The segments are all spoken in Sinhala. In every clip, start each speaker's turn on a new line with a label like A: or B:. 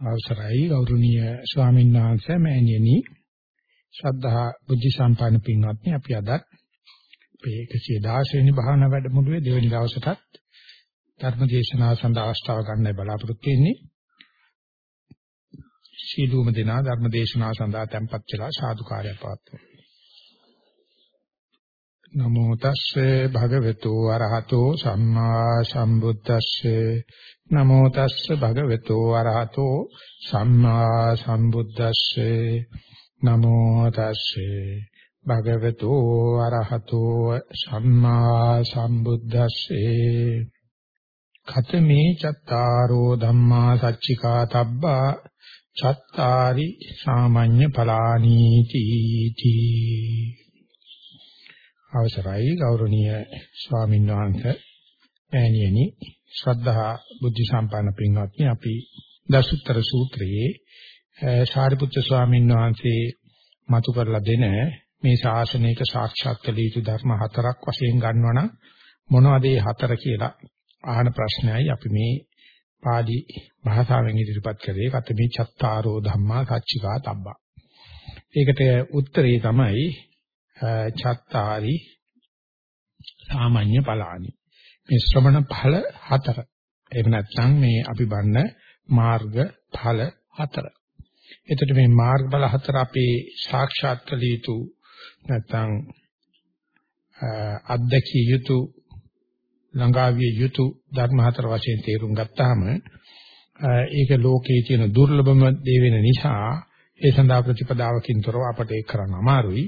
A: අවසරයි. ගෞරවනීය ස්වාමීන් වහන්සේ මෑණියනි. ශ්‍රද්ධා බුද්ධ සම්පන්න පින්වත්නි අපි අද අපේ 116 වෙනි භාවනා වැඩමුළුවේ දෙවෙනි දවසටත් ධර්ම දේශනාව සඳහා අවස්ථාව ගන්නයි බලාපොරොත්තු වෙන්නේ. සීලුම දෙනා ධර්ම දේශනාව සඳහා tempත් වෙලා සාදුකාරය පවත්වමු. නමෝ තස්සේ භගවතු අරහතෝ සම්මා සම්බුද්දස්සේ. නමෝ තස්ස භගවතු අරහතෝ සම්මා සම්බුද්දස්සේ. නමෝ තස්සේ භගවතු අරහතෝ සම්මා සම්බුද්දස්සේ. ඛතමේ චත්තාරෝ ධම්මා සච්චිකා තබ්බා චත්තාරි සාමඤ්ඤ පලානීති තී. අවසරයි ගෞරවනීය ස්වාමීන් වහන්සේ ඈණියනි ශ්‍රද්ධා බුද්ධ සම්පන්න පින්වත්නි අපි දසුත්තර සූත්‍රයේ සාරිපුත්‍ර ස්වාමීන් වහන්සේ මතු කරලා දෙන මේ ශාසනයක සාක්ෂාත් කළ යුතු ධර්ම හතරක් වශයෙන් ගන්නවනම් මොනවද මේ හතර කියලා අහන ප්‍රශ්නයයි අපි මේ පාලි භාෂාවෙන් ඉදිරිපත් කරේ කතමේ චත්තාරෝ ධම්මා සච්චිකා තබ්බා. ඒකට උත්තරේ තමයි චත්තාරි සාමාන්‍ය ඵලානි. මේ ශ්‍රවණ ඵල හතර. එහෙම නැත්නම් මේ අපි බන්න මාර්ග ඵල හතර. එතකොට මේ මාර්ග ඵල හතර අපේ සාක්ෂාත් කළ යුතු නැත්නම් අත්දැකිය යුතු ළඟාවිය යුතු ධර්ම හතර වශයෙන් තේරුම් ගත්තාම ඒක ලෝකයේ තියෙන දුර්ලභම දේ වෙන නිසා ඒ සඳහා ප්‍රතිපදාවකින් තොරව අපට ඒක කරන්න අමාරුයි.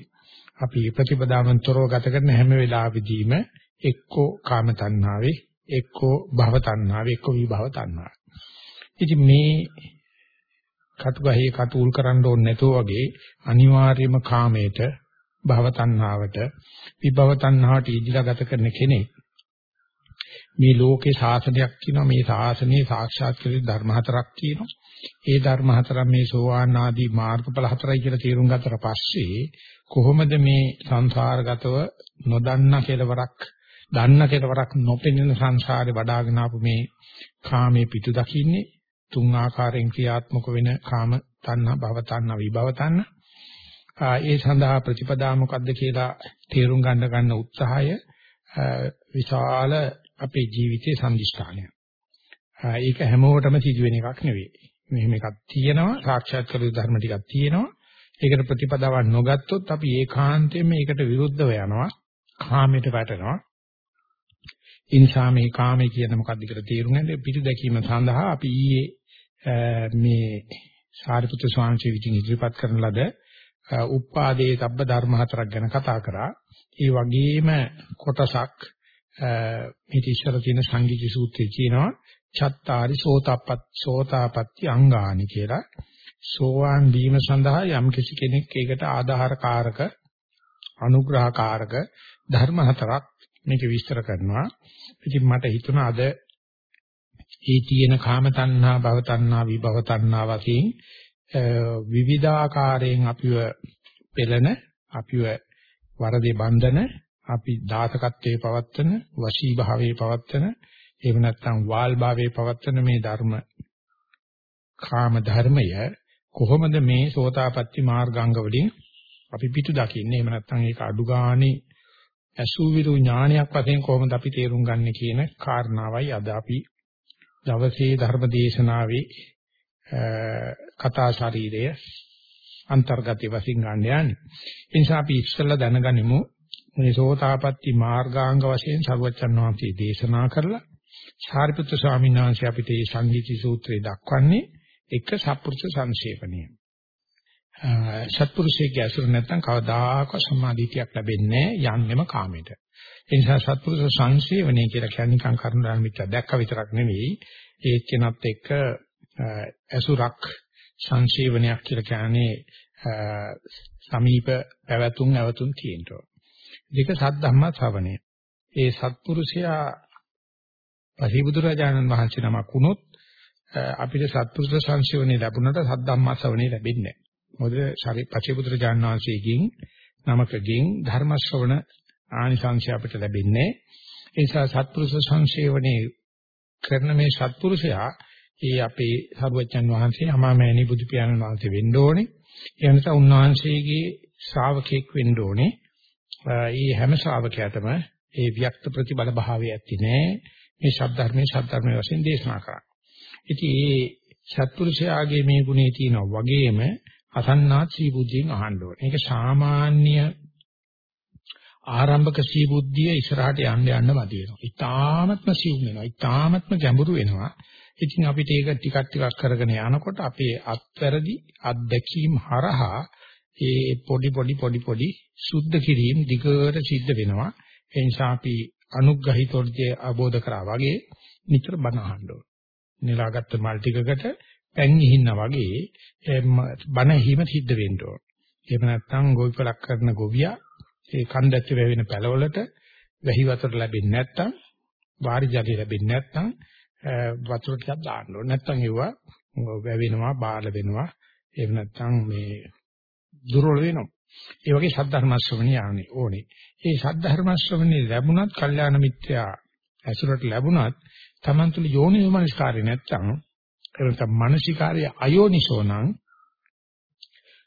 A: අපි ප්‍රතිපදාවෙන් තොරව ගත කරන හැම වෙලාවෙදීම එක්කෝ කාම තණ්හාවේ එක්කෝ භව තණ්හාවේ එක්කෝ විභව තණ්හාවේ. ඉතින් මේ කටුගහේ කටුල් කරන්න ඕනේ නැතුව වගේ අනිවාර්යයෙන්ම කාමයට භව තණ්හාවට විභව තණ්හාවට ඉදිලා ගත කරන කෙනෙක් මේ ලෝකේ ශාසනයක් කියනවා මේ ශාසනයේ සාක්ෂාත් කළ ධර්ම හතරක් කියනවා. ඒ ධර්ම හතරක් මේ සෝවාන් ආදී මාර්ගඵල හතරයි කියලා තේරුම් ගත්තට පස්සේ කොහොමද මේ සංසාරගතව නොදන්නා කෙලවරක් දන්න කෙලවරක් නොපෙනෙන සංසාරේ වඩාගෙන ආපු මේ කාමයේ පිටු දකින්නේ? තුන් ආකාරයෙන් ක්‍රියාත්මක වෙන කාම තණ්හා භව තණ්හා විභව තණ්හා. ඒ සඳහා ප්‍රතිපදා මොකද්ද කියලා තේරුම් ගන්න ගන්න උත්සාහය විශාල අපේ ජීවිතයේ සම්දිස්ථානය. ඒක හැමෝටම සිදුවෙන එකක් නෙවෙයි. මෙහෙම එකක් තියෙනවා සාක්ෂාත් කළ ධර්ම ටිකක් තියෙනවා. ඒකට ප්‍රතිපදාවක් නොගත්තොත් අපි ඒකාන්තයෙන් මේකට විරුද්ධව යනවා. කාමයට වැටෙනවා. ඒ නිසා මේ කාමයේ කියන මොකක්ද කියලා තේරුම් ගන්න පිටු දැකීම සඳහා අපි ඊයේ මේ සාරිපුත්‍ර ස්වාමීන් වහන්සේ විසින් ඉදිරිපත් කරන ලද උප්පාදේ සබ්බ ධර්ම හතරක් ගැන කතා කරා. ඒ වගේම කොටසක් මේ ඉස්සර තියෙන සංගීත සූත්‍රයේ කියනවා චත්තාරි සෝතප්පත් සෝතාපට්ටි අංගානි කියලා. සෝවාන් වීම සඳහා යම් කිසි කෙනෙක් ඒකට ආධාරකාරක අනුග්‍රහකාරක ධර්ම හතරක් මේක විස්තර කරනවා. ඉතින් මට හිතුණා අද ඒ තියෙන කාම තණ්හා, භව තණ්හා, විභව තණ්හා වශයෙන් විවිධාකාරයෙන් අපිව පෙළෙන, අපිව වරදේ බන්ධන, අපි දාසකත්වයේ පවත්තන, වශී භාවයේ පවත්තන, එහෙම නැත්නම් වාල් භාවයේ පවත්තන මේ ධර්ම කාම ධර්මය කොහොමද මේ සෝතාපට්ටි මාර්ගාංග වලින් අපි පිටු දකින්නේ එහෙම නැත්නම් ඒක අඩු ගානේ අසුවිරු ඥානයක් වශයෙන් කොහොමද අපි තේරුම් ගන්න කියන කාරණාවයි අද අපි දවසේ ධර්ම දේශනාවේ කතා ශරීරය අන්තර්ගතය වශයෙන් ගන්න යන්නේ. ඒ නිසා අපි ඉස්සෙල්ලා දැනගනිමු මේ සෝතාපට්ටි මාර්ගාංග වශයෙන් සරුවචන් වහන්සේ දේශනා කරලා සාරිපුත්‍ර ස්වාමීන් වහන්සේ අපිට මේ සංගීති සූත්‍රය දක්වන්නේ එක සත්පුරුෂ සංක්ෂේපණය. සත්පුරුෂයෙක්ගේ අසුර නැත්නම් කවදාකවත් සම්මාදිටියක් ලැබෙන්නේ යන්නෙම කාමයට. ඒ නිසා සත්පුරුෂ සංසේවණය කියලා කියන්නේ නිකන් කරුණාන මිත්‍යා දැක්ක විතරක් නෙවෙයි ඒ කෙනත් එක්ක අසුරක් සංසේවණයක් කියලා කියන්නේ සමීප පැවතුම් ඇවතුම් තියෙනවා. දෙක සද්ධම්ම ශ්‍රවණය. ඒ සත්පුරුෂයා පරිබුදුරජාණන් වහන්සේ නමක් වුණොත් අපිට සත්පුරුෂ සංසේවණේ ලැබුණට සද්ධම්ම ශ්‍රවණේ ලැබෙන්නේ නැහැ. මොකද ශරි පචේපුත්‍ර ජානවාංශයෙන් නමකකින් ධර්ම ශ්‍රවණ ආනිසංශය අපිට ලැබෙන්නේ. ඒ නිසා සත්පුරුෂ සංසේවණේ කරන මේ සත්පුරුෂයා ඒ අපේ සරුවච්චන් වහන්සේ අමාමෑණි බුදු පියාණන් වහන්සේ වෙන්න ඕනේ. ඒ නිසා උන්වහන්සේගේ ශ්‍රාවකෙක් වෙන්න ඕනේ. ඒ හැම ශ්‍රාවකයාටම ඒ වික්ත ප්‍රතිබල භාවය ඇති නෑ. මේ ශබ්ධර්මයේ ශබ්ධර්මයේ වශයෙන් දේශනා කරා. ඉතින් මේ සත්පුරුෂයාගේ මේ ගුණේ තියෙනවා වගේම අසන්නාත් සී බුද්ධියෙන් අහන්න ඕනේ. ඒක සාමාන්‍ය ආරම්භක සී බුද්ධිය ඉස්සරහට යන්න යන්න මදි වෙනවා. ඊ타ත්ම සිව් වෙනවා. ඊ타ත්ම ගැඹුරු වෙනවා. ඉතින් අපිට ඒක ටිකක් ටිකක් කරගෙන යනකොට අපේ අත්වැරදි අත්දැකීම් හරහා ඒ පොඩි පොඩි පොඩි පොඩි සුද්ධ කිරීම දිගට සිද්ධ වෙනවා. ඒ නිසා අපි අනුග්‍රහිතෝර්ජය අවබෝධ කරා වගේ නිතර බණ අහන්න ඕන. නෙලාගත්ත මල් ටිකකට පැන් ඉහින්නා වගේ බණ හිම සිද්ධ වෙන්න ඕන. එහෙම නැත්නම් ගොවිපලක් කරන ගොවියා ඒ කන්දැච්ච වැවෙන පැලවලට වැහි වතුර ලැබෙන්නේ නැත්නම් වාරි ජලය ලැබෙන්නේ නැත්නම් වතුර ටිකක් දාන්න ඕනේ. නැත්නම් ඒවා වැවෙනවා, බාල වෙනවා. එහෙම නැත්නම් මේ දුර්වල වෙනවා. ඒ වගේ සද්ධර්ම ශ්‍රවණිය ආනේ ඕනේ. ඒ සද්ධර්ම ශ්‍රවණිය ලැබුණත්, කල්යාණ මිත්‍යා ඇසුරට ලැබුණත්, Taman තුල යෝනිසමනස්කාරය නැත්නම් එතන මානසිකාර්ය අයෝනිසෝ නම්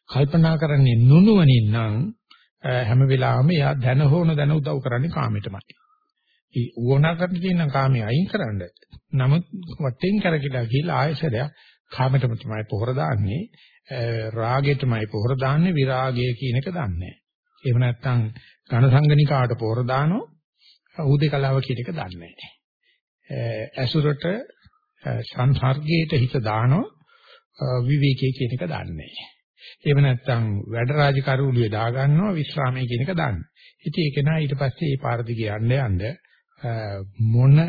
A: කල්පනා කරන්නේ නුනුවණින් නම් හැම වෙලාවෙම එයා දැන හෝන දැන උදව් කරන්නේ කාමයටමයි. ඒ ඕනා කරන්න තියෙන කාමයේ අයින් කරන්න. නමුත් වටෙන් කරකිලා ගිහලා ආයසරයක් කාමයටම තමයි පොහොර දාන්නේ. රාගයටමයි පොහොර දාන්නේ විරාගය කියන එක දන්නේ නැහැ. එහෙම නැත්නම් ඝන සංගණිකාට පොහොර දානවා උදේකලාව කියන එක දන්නේ නැහැ. ඇසුරට සංසර්ගයට හිත දානවා විවේකයේ කියන එක දන්නේ නැහැ. එහෙම නැත්නම් වැඩ රාජකාරී උළුවේ දා ගන්නවා විශ්‍රාමයේ කියන එක දන්නේ. ඉතින් ඒක නා ඊට පස්සේ මේ පාර දිගේ යන්න යන්න මොන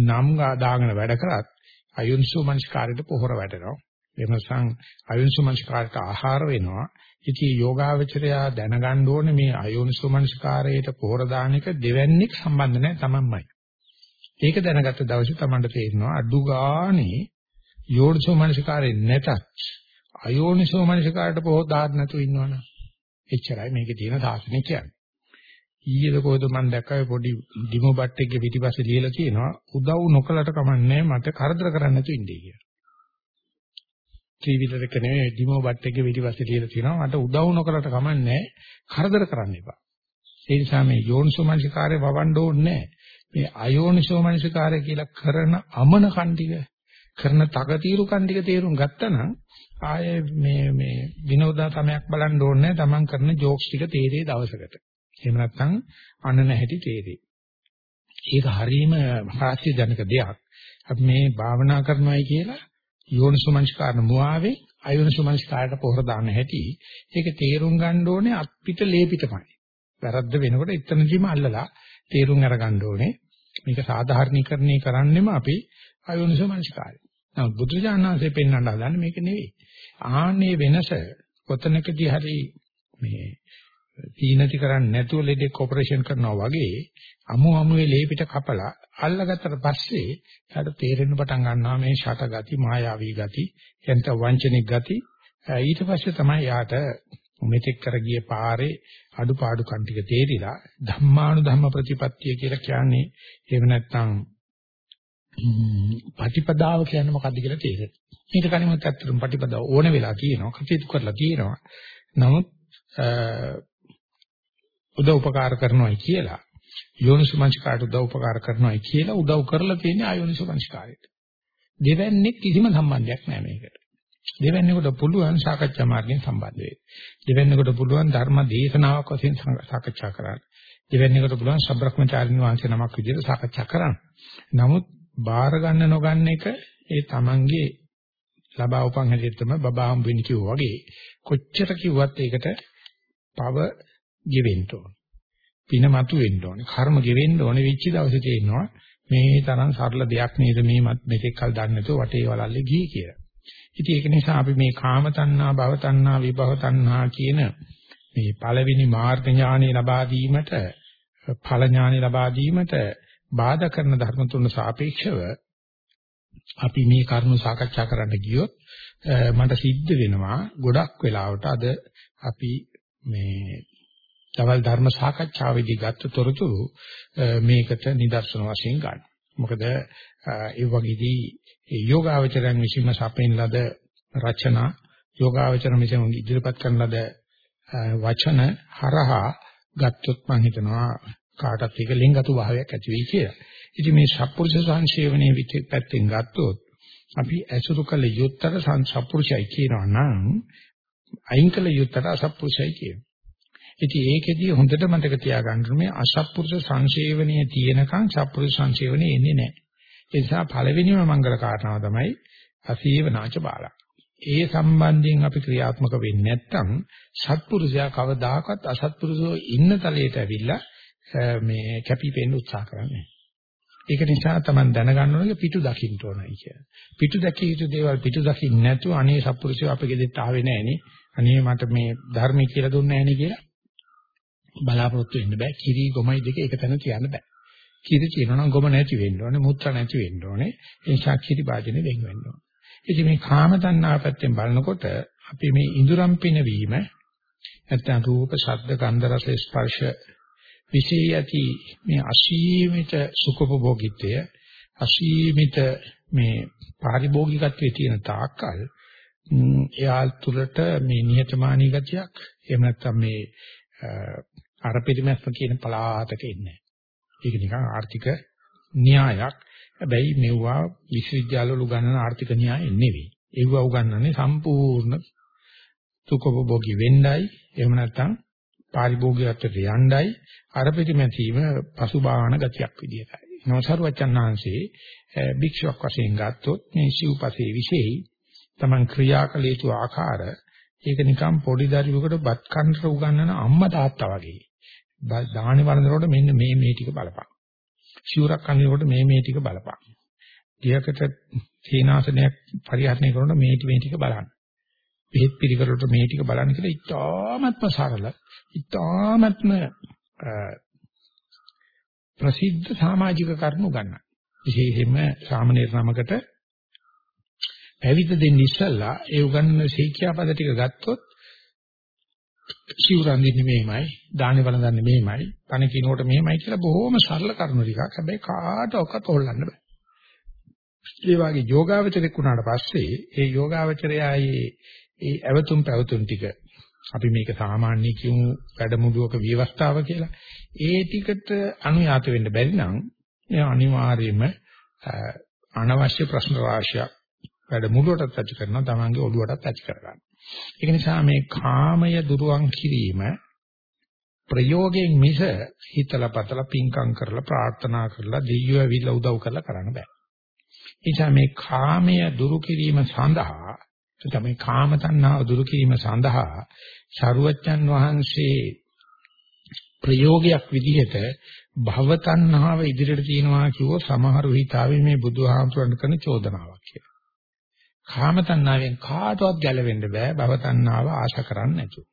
A: නම් දාගෙන වැඩ කරත් අයුන්සු මනස්කාරයට පොහොර වැටෙනවා. එහෙම නැත්නම් අයුන්සු මනස්කාරයට ආහාර වෙනවා. ඉතින් යෝගාවචරය දැනගන්න ඕනේ මේ අයුන්සු මනස්කාරයට පොහොර දාන එක දෙවන්නේක් සම්බන්ධ නැහැ තමන්මයි. ඒක දැනගත්ත දවසේ තමන්ට තේරෙනවා අඩු ගානේ යෝනිසෝ මනස්කාරේ නැතත් අයෝනිසෝ මනසිකාරට පොහොත් දාන්න නැතුව ඉන්නවනම් එච්චරයි මේකේ තියෙන සාසනය කියන්නේ. ඊයේද කොහොද මම දැක්කේ පොඩි ඩිමෝ බට්ටෙක්ගේ පිටිපස්සේ ලියලා තියෙනවා උදව් නොකලට කමන්නේ මට කරදර කරන්න නැතුව ඉන්නේ කියලා. ත්‍රිවිධ එක නෙවෙයි ඩිමෝ බට්ටෙක්ගේ පිටිපස්සේ ලියලා තියෙනවා මට උදව් නොකලට කමන්නේ කරදර කරන්න එපා. ඒ නිසා මේ යෝනිසෝ මනසිකාරය වවන්න ඕනේ මේ අයෝනිසෝ මනසිකාරය කියලා කරන අමන කන්ටික කරන තකතිරු කන්ටික තේරුම් ගත්තා නම් ආයේ මේ මේ විනෝදා තමයක් බලන්න ඕනේ තමන් කරන ජෝක්ස් ටික තේරේ දවසකට. එහෙම නැත්නම් අන්න නැහැටි තේරේ. ඒක හරීම හාස්‍ය ජනක දෙයක්. අපි මේ භාවනා කරනවායි කියලා යෝනිසුමංස්කාරන මුවාවේ අයෝනිසුමංස්කාරයට පොහොර දාන්න හැටි ඒක තේරුම් ගන්න ඕනේ අපිට ලේපිටමයි. වැරද්ද වෙනකොට එතනදිම අල්ලලා තේරුම් අරගන්න ඕනේ. මේක සාධාරණීකරණය කරන්නෙම අපි අයෝනිසුමංස්කාරය. නමුත් බුදුජානනාංශයෙන් පෙන්වන්න හදන්නේ මේක නෙවෙයි. ආන්නේ වෙනස කොතනකදී හරි මේ තීනති කරන්නේ නැතුව ලෙඩෙක් ඔපරේෂන් කරනවා වගේ අමු අමුවේ ලේ පිට කපලා අල්ලගත්තට පස්සේ යාට තේරෙන්න පටන් ගන්නවා මේ ෂට ගති මායාවී ගති එතන වංචනික ගති ඊට පස්සේ තමයි යාට මෙතෙක් කර ගිය පාරේ අඩුපාඩු කන් ටික තේරිලා ධම්මානු ධම්ම ප්‍රතිපත්තිය කියලා කියන්නේ එහෙම නැත්නම් පටිපදාව කියන්නේ මොකක්ද කියලා තේරෙනවා. මේක කණිමුත් ඇත්තටම පටිපදාව ඕන වෙලා තියෙනවා. කටයුතු කරලා තියෙනවා. නමුත් උදව් උපකාර කරනවායි කියලා යෝනිසුමංස්කාරට උදව් උපකාර කරනවායි කියලා උදව් කරලා තියෙන්නේ ආයෝනිසුමංස්කාරයට. දෙවන්නේ කිසිම සම්බන්ධයක් නැහැ මේකට. දෙවන්නේකට පුළුවන් සාකච්ඡා මාර්ගයෙන් සම්බන්ධ වෙන්න. දෙවන්නේකට පුළුවන් ධර්ම දේශනාවක් වශයෙන් සාකච්ඡා කරන්න. දෙවන්නේකට පුළුවන් සබ්‍රක්‍මචාරින් වහන්සේ නමක් විදිහට සාකච්ඡා කරන්න. නමුත් බාර ගන්න නොගන්න එක ඒ Tamange ලබා උපන් හැටියට තමයි බබා හම් වෙන්නේ කිව්වා වගේ කොච්චර කිව්වත් ඒකට පව ගෙවෙන්න ඕන. පින මතු වෙන්න ඕනේ. කර්ම ගෙවෙන්න ඕනේ වෙච්ච දවසේ තේරෙනවා මේ තරම් සරල දෙයක් නේද මේ මෙතෙක් කල් දන්නේ නැතුව වටේ වලල්ලේ ගියේ කියලා. ඉතින් ඒක නිසා අපි මේ කාම තණ්හා, භව තණ්හා, විභව තණ්හා කියන මේ පළවෙනි මාර්ග ඥානෙ ලබා දීමට ඵල ඥානෙ ලබා දීමට බාධා කරන ධර්ම තුන සාපේක්ෂව අපි මේ කරුණු සාකච්ඡා කරන්න ගියොත් මට සිද්ධ වෙනවා ගොඩක් වෙලාවට අද අපි මේ දවල් ධර්ම සාකච්ඡාවේදී ගත්ත තොරතුරු මේකට නිදර්ශන වශයෙන් ගන්න. මොකද ඒ වගේදී යෝගාවචරයන් විසින්ම සපෙන් ලද රචනා යෝගාවචර විසින් ඉදිරිපත් කරන ලද වචන හරහා ගත්තොත් මම හිතනවා කාටත් එක ලිංගතු භාවයක් ඇති වෙයි කියලා. ඉතින් මේ සත්පුරුෂ සංශේවනයේ විචේ පැත්තෙන් ගත්තොත් අපි ඇසුරු කළ යුත්තර සත්පුරුෂයි කියනවා නම් අයින් කළ යුත්තර අසත්පුරුෂයි කියනවා. ඉතින් ඒකෙදී හොඳට මතක තියාගන්න මේ අසත්පුරුෂ සංශේවනයේ තියෙනකන් සත්පුරුෂ සංශේවනයේ එන්නේ නැහැ. ඒ නිසා පළවෙනිම මංගල කාරණාව තමයි අසීවනාච බාලා. ඒ සම්බන්ධයෙන් අපි ක්‍රියාත්මක වෙන්නේ නැත්නම් සත්පුරුෂයා කවදාකවත් අසත්පුරුෂෝ ඉන්න තලයට ඇවිල්ලා මේ කැපිපෙන්න උත්සාහ කරන්නේ. ඒක නිසා තමයි දැනගන්න ඕනේ පිටු දකින්න ඕනයි කියලා. පිටු දැකිය යුතු දේවල් පිටු දකින්න නැතුව අනේ සත්පුරුෂයෝ අපේ ගෙදරට ආවේ නැහනේ. අනේ මට මේ ධර්මය කියලා දුන්නේ නැහනේ කියලා බලාපොරොත්තු වෙන්න බෑ. කිරි ගොමයි දෙක එක තැන තියන්න බෑ. කිරි කියනවා නම් ගොම නැති වෙන්න ඕනේ, මුත්‍රා නැති වෙන්න ඕනේ. ඒ නිසා කිරි වාදනේ වෙන් වෙන්න ඕනේ. ඉතින් මේ කාම තණ්හා පැත්තෙන් බලනකොට අපි මේ ඉඳුරම් පිනවීම නැත්නම් රූප, ශබ්ද, ගන්ධ, රස, ස්පර්ශ විශේෂයති මේ අසීමිත සුඛෝපභෝගීත්වය අසීමිත මේ පාරිභෝගිකත්වයේ තියෙන තාක්කල් එයා තුළට මේ නිහතමානී ගතියක් එහෙම නැත්නම් මේ අර පිරිමැස්ම කියන පලාතක ඉන්නේ. ඒක නිකන් ආර්ථික න්‍යායක්. හැබැයි මෙවුවා විශ්වවිද්‍යාලවල උගන්වන ආර්ථික න්‍යාය නෙවෙයි. ඒව උගන්වන්නේ සම්පූර්ණ සුඛෝපභෝගී වෙන්නයි එහෙම නැත්නම් පාරිභෝගිකත්වයට යණ්ඩයි අර පිටිමැසීම පසුබාහන ගතියක් විදියටයි. නවසරුවචන් ආංශේ භික්ෂුවක් වශයෙන් ගත්තොත් මේ සිව්පසේ විශේෂයි Taman ක්‍රියාකල යුතු ආකාර ඒක නිකන් පොඩි දරුවෙකුට බත් කන්න උගන්වන අම්මා තාත්තා වගේ. දාහනේ වරඳනකොට මෙන්න මේ මේ ටික බලපන්. සිවුරක් කන්නකොට මේ මේ ටික බලපන්. ගියකට සීනාසනයක් පරිහරණය කරනකොට මේ මේ ටික බලන්න. බෙහෙත් පිළිකරට මේ ටික බලන්න කියලා ඉතාමත්ම සරල ඉතාමත්ම ප්‍රසිද්ධ සමාජික කරුණු ගන්න. විශේෂයෙන්ම සාමනීර නමකට පැවිදි දෙන්න ඉස්සල්ලා ඒ උගන්වන ශික්ෂා පද ටික ගත්තොත් සිවුරන්දින්නේ මෙහෙමයි, දානේ වළඳන්නේ මෙහෙමයි, පණ කිනකොට මෙහෙමයි කියලා බොහොම සරල කරුණු ටිකක්. හැබැයි කාටවත් හොල්ලන්න බෑ. ඒ වගේ යෝගාවචරයක් වුණාට පස්සේ ඒ යෝගාවචරයයි ඒ ඇවතුම් පැවතුම් ටික අපි මේක සාමාන්‍ය කියමු වැඩමුළුවක විවස්ථාව කියලා. ඒ ටිකට අනුයාත වෙන්න බැරි නම් ඒ අනිවාර්යයෙන්ම අනවශ්‍ය ප්‍රශ්න රාශියක් වැඩමුළුවටත් ඇති කරනවා තමන්ගේ ඔළුවටත් ඇති කරගන්න. ඒක නිසා මේ කාමය දුරුවන් කිරීම ප්‍රයෝගයෙන් මිස හිතලා පතලා පිංකම් කරලා ප්‍රාර්ථනා කරලා දෙයියෝ ඇවිල්ලා උදව් කරලා කරන්න බෑ. ඒ නිසා මේ කාමය දුරු කිරීම සඳහා තමයි කාම තණ්හාව දුරු කිරීම සඳහා ශරුවච්චන් වහන්සේ ප්‍රයෝගයක් විදිහට භව තණ්හාව ඉදිරියට තියනවා කිව්ව සමහරු හිතාවේ මේ බුදුහාමුදුරන් කරන චෝදනාවක් කියලා. කාම තණ්හාවෙන් කාටවත් ගැලවෙන්න බෑ භව තණ්හාව ආශා කරන්නේ නැතුව.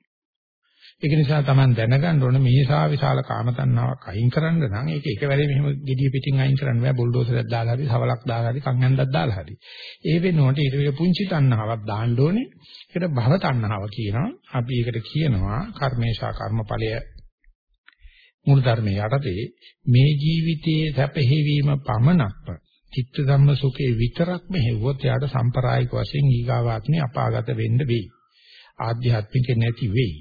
A: ඒක නිසා Taman දැනගන්න ඕනේ මේසා විශාල කාම තණ්හාවක් අයින් කරන්න නම් ඒක එකවැරේ මෙහෙම gediya පිටින් අයින් කරන්න බෑ බුල්ඩෝසරයක් දාලා හරි සවලක් දාලා හරි කන්යන්දක් දාලා හරි. ඒ වෙනුවට ඊට වඩා පුංචි තණ්හාවක් දාන්න ඕනේ. ඒකට භව තණ්හාව කියනවා. අපි ඒකට කියනවා කර්මේශා කර්මඵලය මූල ධර්මයේ යටතේ මේ ජීවිතයේ සැපහෙවීම පමණක්ම චිත්ත ධම්ම සුඛේ විතරක්ම හෙව්වොත් යාට සම්ප්‍රායික වශයෙන් ඊගාවාත්මේ අපාගත වෙන්න වෙයි. ආධ්‍යාත්මික නැති වෙයි.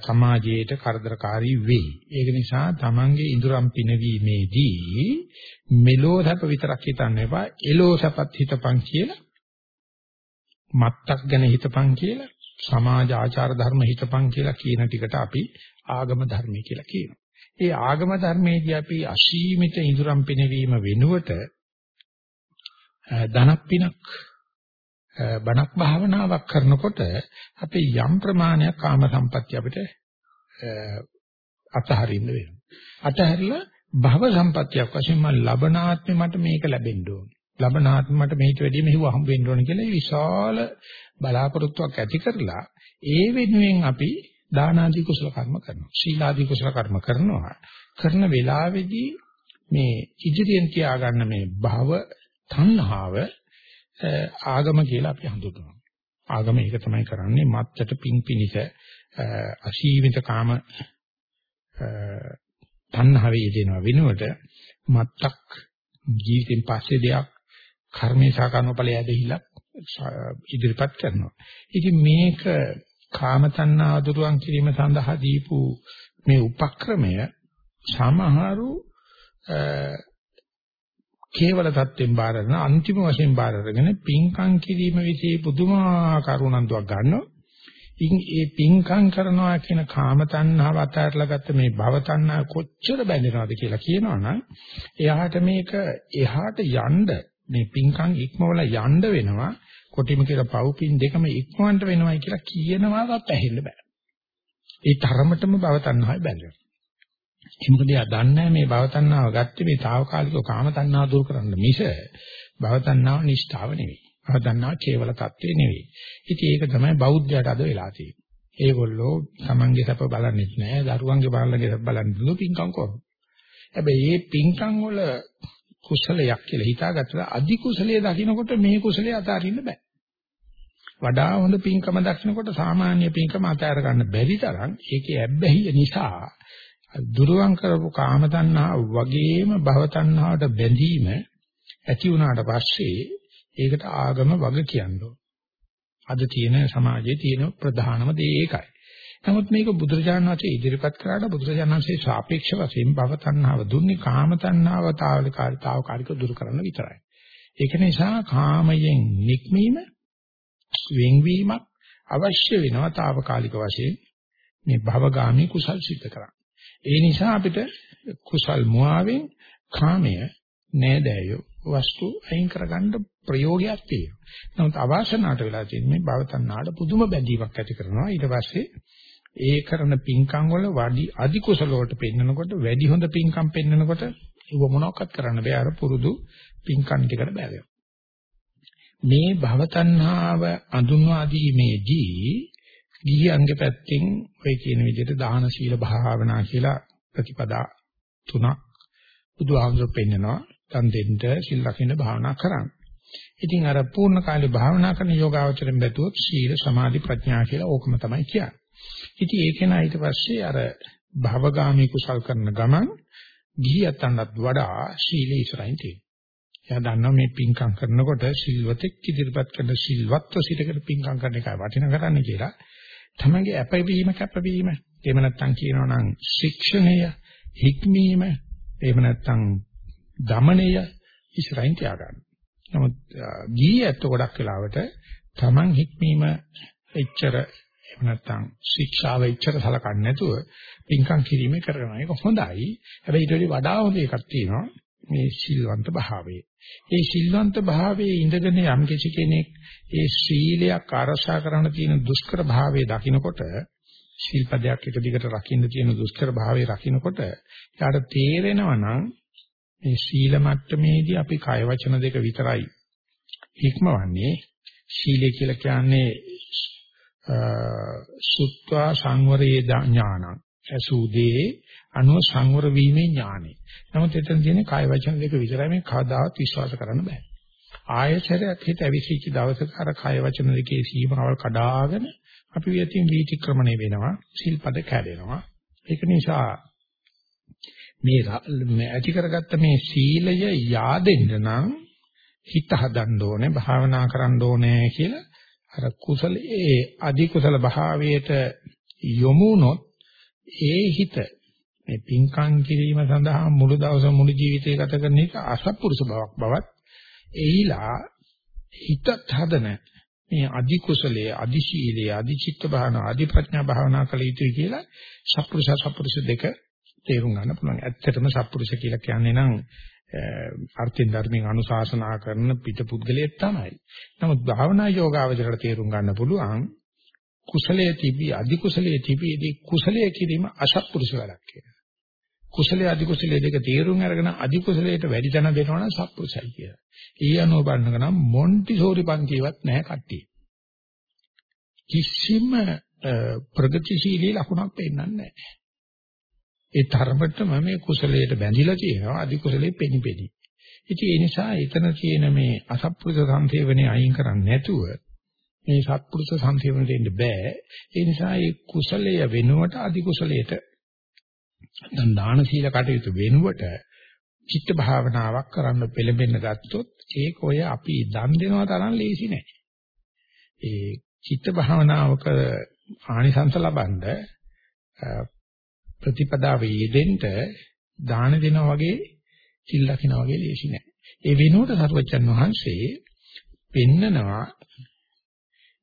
A: සමාජයට කරදරකාරී වෙයි. ඒක නිසා Tamange ඉඳුරම් පිනවීමේදී මෙලෝ සැප විතරක් හිතන්න එපා. එලෝ සැපත් හිතපන් කියලා මත්තක් ගැන හිතපන් කියලා සමාජ ආචාර ධර්ම හිතපන් කියලා කියන ටිකට අපි ආගම ධර්මය කියලා කියනවා. ඒ ආගම ධර්මයේදී අපි අසීමිත ඉඳුරම් පිනවීම වෙනුවට ධනක් පිනක් බණක් භාවනාවක් කරනකොට අපි යම් ප්‍රමාණයක් කාම සම්පත්‍ය අපිට අතහරින්න වෙනවා. අතහැරලා භව සම්පත්‍යක් වශයෙන් මම ලබනාත්මේ මට මේක ලැබෙන්න ඕන. ලබනාත්මේ මට මේක වැඩි මෙහිව හම්බ වෙන්න ඕන කියලා විශාල බලාපොරොත්තුවක් ඇති කරලා ඒ වෙනුවෙන් අපි දාන ආදී කුසල කර්ම කරනවා. සීල ආදී කුසල කර්ම කරනවා. කරන වෙලාවේදී මේ ඉදිරියෙන් තියාගන්න මේ භව තණ්හාව ආගම කියලා අපි හඳුන්වනවා. ආගම ඒක තමයි කරන්නේ මත්තට පිංපිනිස අසීමිත කාම තණ්හාවේ යෙදෙනවා වෙනුවට මත්තක් ජීවිතෙන් පස්සේ දෙයක් කර්මේ සහ කර්මඵලය ඇදහිලා ඉදිරිපත් කරනවා. ඉතින් මේක කාම තණ්හා අදුරුවන් කිරීම සඳහා දීපු මේ උපක්‍රමය සමහරු කේවල தත්වෙන් බාර ගන්න අන්තිම වශයෙන් බාර අරගෙන පින්කම් කිරීම વિશે පුදුමාකාර උනන්දුවක් ගන්නවා. ඉතින් ඒ පින්කම් කරනවා කියන කාම තණ්හාව අතහැරලා ගත්ත මේ භව තණ්හා කොච්චර බැඳෙනවද කියලා කියනවනම් එයාට මේක එහාට යන්න මේ පින්කම් ඉක්මවල යන්න වෙනවා කොටිම කියලා පව්පින් දෙකම ඉක්මවන්න වෙනවයි කියලා කියනවාවත් ඇහෙන්න බෑ. ඒ තරමටම භව තණ්හාවයි බැඳෙනවා. ඒ මොකද එයා දන්නේ මේ භව තණ්හාව ගත්තේ මේ తాවකාලික කාම තණ්හාව දුරු කරන්න මිස භව තණ්හාව නිෂ්ඨාව නෙවෙයි. භව තණ්හාව කේවල தત્ත්වේ නෙවෙයි. ඉතින් ඒක තමයි බෞද්ධයාට අද වෙලා තියෙන්නේ. ඒගොල්ලෝ Tamange සැප බලන්නේ නැහැ, දරුවන්ගේ බලන්නගේ සැප බලන්නේ පින්කම් කරනවා. හැබැයි මේ පින්කම් වල කුසලයක් කියලා හිතාගත්තට අධි කුසලයේ දකින්නකොට මේ කුසලයේ අතාරින්න බෑ. වඩා හොඳ පින්කම දක්ෂනකොට සාමාන්‍ය පින්කම අතහැර ගන්න බැරි තරම් ඒකේ ඇබ්බැහිය නිසා දුරවන් කරපු කාම තණ්හා වගේම භව තණ්හාවට බැඳීම ඇති වුණාට පස්සේ ඒකට ආගම වග කියන්නේ. අද තියෙන සමාජයේ තියෙන ප්‍රධානම දේ ඒකයි. නමුත් මේක බුදුරජාණන් වහන්සේ ඉදිරිපත් කරාට බුදුරජාණන් වහන්සේ සාපේක්ෂ වශයෙන් භව තණ්හාව දුන්නේ කාම තණ්හාව తాවකාලිකව දුරු කරන්න විතරයි. ඒක නිසා කාමයෙන් නික්මීම වෙන්වීමක් අවශ්‍ය වෙනවා తాවකාලික වශයෙන් මේ භවගාමී කුසල් සිද්ධ කරන්න. ඒ නිසා අපිට කුසල් මුවාවෙන් කාමය නෑදෑයෝ වස්තු අයින් කරගන්න ප්‍රයෝගයක් තියෙනවා. නමුත් අවාසනාවට වෙලා තියෙන මේ භවතණ්ණාට පුදුම බැඳීමක් ඇති කරනවා. ඊට පස්සේ ඒ කරන පින්කම් වල වැඩි අධි කුසල වලට පෙන්නකොට වැඩි හොඳ පින්කම් පෙන්නකොට ඒව මොනවක්වත් කරන්න බෑ අර පුරුදු පින්කම් ටිකට බැහැ. මේ භවතණ්හාව අඳුන්වා දීමේදී ගිහියන්ගේ පැත්තෙන් ඔය කියන විදිහට දාන සීල භාවනා කියලා ප්‍රතිපදා තුනක් බුදුහාමුදුරු පෙන්නනවා. දන් දෙන්න, සිල් රකින්න භාවනා කරන්න. ඉතින් අර පූර්ණ කාලේ භාවනා කරන යෝගාවචරයෙන් බැලුවොත් සීල සමාධි ප්‍රඥා කියලා ඕකම තමයි කියන්නේ. ඉතින් ඒකේන ඊට පස්සේ අර භවගාමී කුසල් කරන ගමන් ගිහියන්ටත් වඩා සීලය ඉස්සරහින් තියෙනවා. එයා දන්නවා මේ පින්කම් කරනකොට සිල්වතෙක් ඉදිරිපත් කරන සිල්වත්ව සිටකට පින්කම් කරන එකයි වටින කරන්නේ කියලා. තමගේ අපවීම කැපවීම එහෙම නැත්නම් කියනවා නම් ශික්ෂණය හික්මීම එහෙම නැත්නම් දමණය ඉස්සරහින් තියාගන්න. නමුත් ගිහියත් ගොඩක් වෙලාවට Taman හික්මීම එච්චර එහෙම නැත්නම් ශික්ෂාව එච්චර සලකන්නේ නැතුව පින්කම් කිරීමේ කරනවා. ඒක හොඳයි. හැබැයි ඊට වඩා හොඳ එකක් තියෙනවා. මේ සිල්වන්ත භාවය. ඒ සිල්වන්ත භාවයේ ඉඳගෙන යම් කිසි කෙනෙක් ඒ සීලයක් ආරක්ෂා කරන්න තියෙන දුෂ්කර භාවයේ දකිනකොට ශිල්පදයක් එක දිගට රකින්න තියෙන දුෂ්කර භාවයේ රකින්නකොට යාට තේරෙනවා නම් මේ සීල මට්ටමේදී අපි කය වචන දෙක විතරයි හික්මවන්නේ සීලය කියලා කියන්නේ සුත්වා සංවරේ ඥානං අසුදේ අනුව සංවර වීමේ ඥානෙ. නමුත් එතන තියෙන්නේ කාය වචන දෙක විතරයි මේ කවදාවත් විශ්වාස කරන්න බෑ. ආයතරයක් හිත ඇවිසිච්ච දවසක අර කාය වචන දෙකේ සීමාවල් කඩාගෙන අපි වියතින් වීතික්‍රමණය වෙනවා, සිල්පද කැඩෙනවා. ඒක නිසා මේ ඇති කරගත්ත මේ සීලය yaadෙන්න නම් හිත හදන්න ඕනේ, භාවනා කරන්න ඕනේ කියලා අර කුසලයේ අධි කුසල භාවයට යොමුනොත් ඒ හිත මේ පින්කම් කිරීම සඳහා මුළු දවස මුළු ජීවිතය ගත කරන එක අසත්පුරුෂ බවක් බවත් එයිලා හිතත් හදන මේ අධි කුසලයේ අධි ශීලයේ අධි චිත්ත භාවනා අධි ප්‍රඥා භාවනා කළ යුතුයි කියලා සත්පුරුෂ සත්පුරුෂ දෙක තේරුම් ගන්න පුළුවන්. ඇත්තටම සත්පුරුෂ කියලා කියන්නේ නම් අර්ථින් ධර්මයෙන් අනුශාසනා කරන පිට පුද්ගලයෙක් තමයි. නමුත් භාවනා යෝගාවචරයට තේරුම් ගන්න පුළුවන් කුසලයේ තිබි අධි කුසලයේ තිබිදී කුසලයේ කිරීම අසත්පුරුෂ වැඩක් කියලා. කුසලයේ අධි කුසලයේ දෙක තේරුම් අරගෙන අධි කුසලයට වැඩි තැන දෙනවා නම් සත්පුරුෂයි කියලා. ඊ අනුව බලනක නම් මොන්ටිසෝරි පන්තිවත් නැහැ කට්ටිය. කිසිම ප්‍රගතිශීලී ලකුණක් පෙන්වන්නේ නැහැ. ඒ තරමටම මේ කුසලයට බැඳිලා තියෙනවා අධි කුසලයේ පෙනිපෙනි. ඉතින් ඒ නිසා එතන තියෙන මේ අසත්පුරුෂ සංසේවනේ අයින් කරන්නේ නැතුව මේ සත්පුරුෂ සංසේවන දෙන්න බෑ. ඒ නිසා මේ කුසලය වෙනුවට අධි කුසලයට දැන් දාන සීල කටයුතු වෙනුවට චිත්ත භාවනාවක් කරන්න පෙළඹෙන්න ගත්තොත් ඒක ඔය අපි දන් දෙනවා තරම් ලේසි නෑ. ඒ චිත්ත භාවනාවක ආනිසංස ලබනද ප්‍රතිපදාවේ යෙදෙන්න දාන දෙනා වගේ සිල් ලකිනා වගේ ලේසි නෑ. ඒ වෙනුවට සරුවචන් වහන්සේ පෙන්නනවා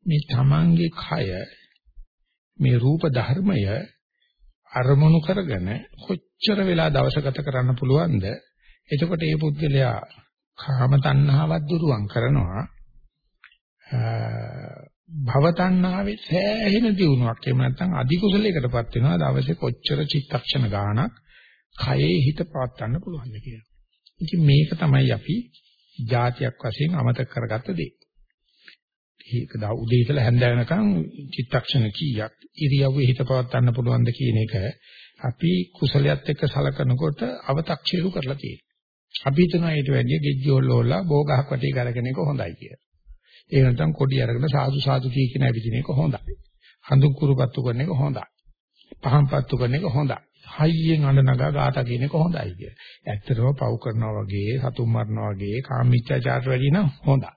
A: මේ තමන්ගේ කය මේ රූප ධර්මය අරමුණු කරගෙන කොච්චර වෙලා දවස ගත කරන්න පුළුවන්ද එතකොට මේ පුද්ගලයා කාම තණ්හාවක් දුරුවන් කරනවා භව තණ්හාවේ සෑහෙන දියුණුවක් එහෙම නැත්නම් අධි කුසලයකටපත් වෙනවා දවසේ කොච්චර චිත්තක්ෂණ ගාණක් කයේ හිත පවත්වන්න පුළුවන්ද කියලා. ඉතින් මේක තමයි අපි જાතියක් වශයෙන් අමතක කරගත්ත දේ. ඒක දා උදේ ඉඳලා හැන්ද වෙනකන් චිත්තක්ෂණ කීයක් ඉරියව්වේ හිත පවත්වන්න පුළුවන්ද කියන එක අපි කුසලයට එක්ක සලකනකොට අව탁ෂේරු කරලා තියෙනවා. අපි හිතනවා ඊට වැඩිය ගෙජ්ජෝල්ලෝලා බෝගහක් වටේ කරගෙන එක හොඳයි කියලා. ඒ නැත්නම් කොඩි අරගෙන සාදු සාදු කී කියන ඇවිදින එක හොඳයි. හඳුන් කුරුපත්තු කරන එක හොඳයි. පහන් පත්තු කරන එක හොඳයි. හයියෙන් අඬ නගා ගාථා කියන එක හොඳයි කිය. ඇත්තටම පව් කරනවා වගේ, සතුම් මරනවා වගේ, කාමීච්ඡාචාර වැඩි නම් හොඳයි.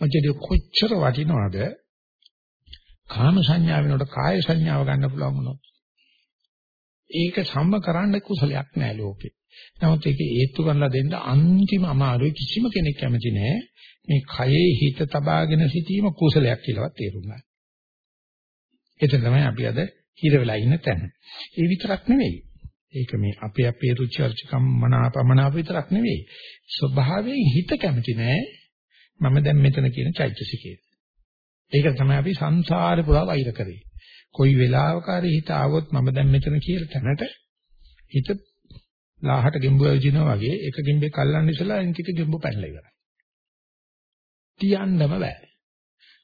A: මොකද කොච්චර වටිනවද? කාම සංඥාව වෙනකොට කාය සංඥාව ගන්න පුළුවන් වුණොත්. ඒක සම්ම කරන්න කුසලයක් නෑ ලෝකේ. නමුත් ඒක හේතු කරලා දෙන්න අන්තිම අමාරුයි කිසිම කෙනෙක් කැමති නෑ. මේ කයේ හිත තබාගෙන සිටීම කුසලයක් කියලාවත් තේරුම් ගන්න. එතන තමයි අපි අද හිර වෙලා ඉන්න තැන. ඒ විතරක් නෙවෙයි. ඒක මේ අපේ අපේ රුචි අරුචිකම් මනාපමනාප විතරක් නෙවෙයි. ස්වභාවයෙන් හිත කැමති නෑ. මම දැන් මෙතන කියන චෛතසිකේ. ඒක තමයි අපි සංසාරේ පුරා වෛර කරේ. කොයි වෙලාවක හරි හිත ආවොත් මම දැන් මෙතන කියලා තැනට හිත ලාහට ගෙම්බුව විදිනවා වගේ එක ගෙම්බෙක් අල්ලන්න ඉස්සලා අනිත් එක ගෙම්බුව පැනලා ඉවරයි. තියන්නම බෑ.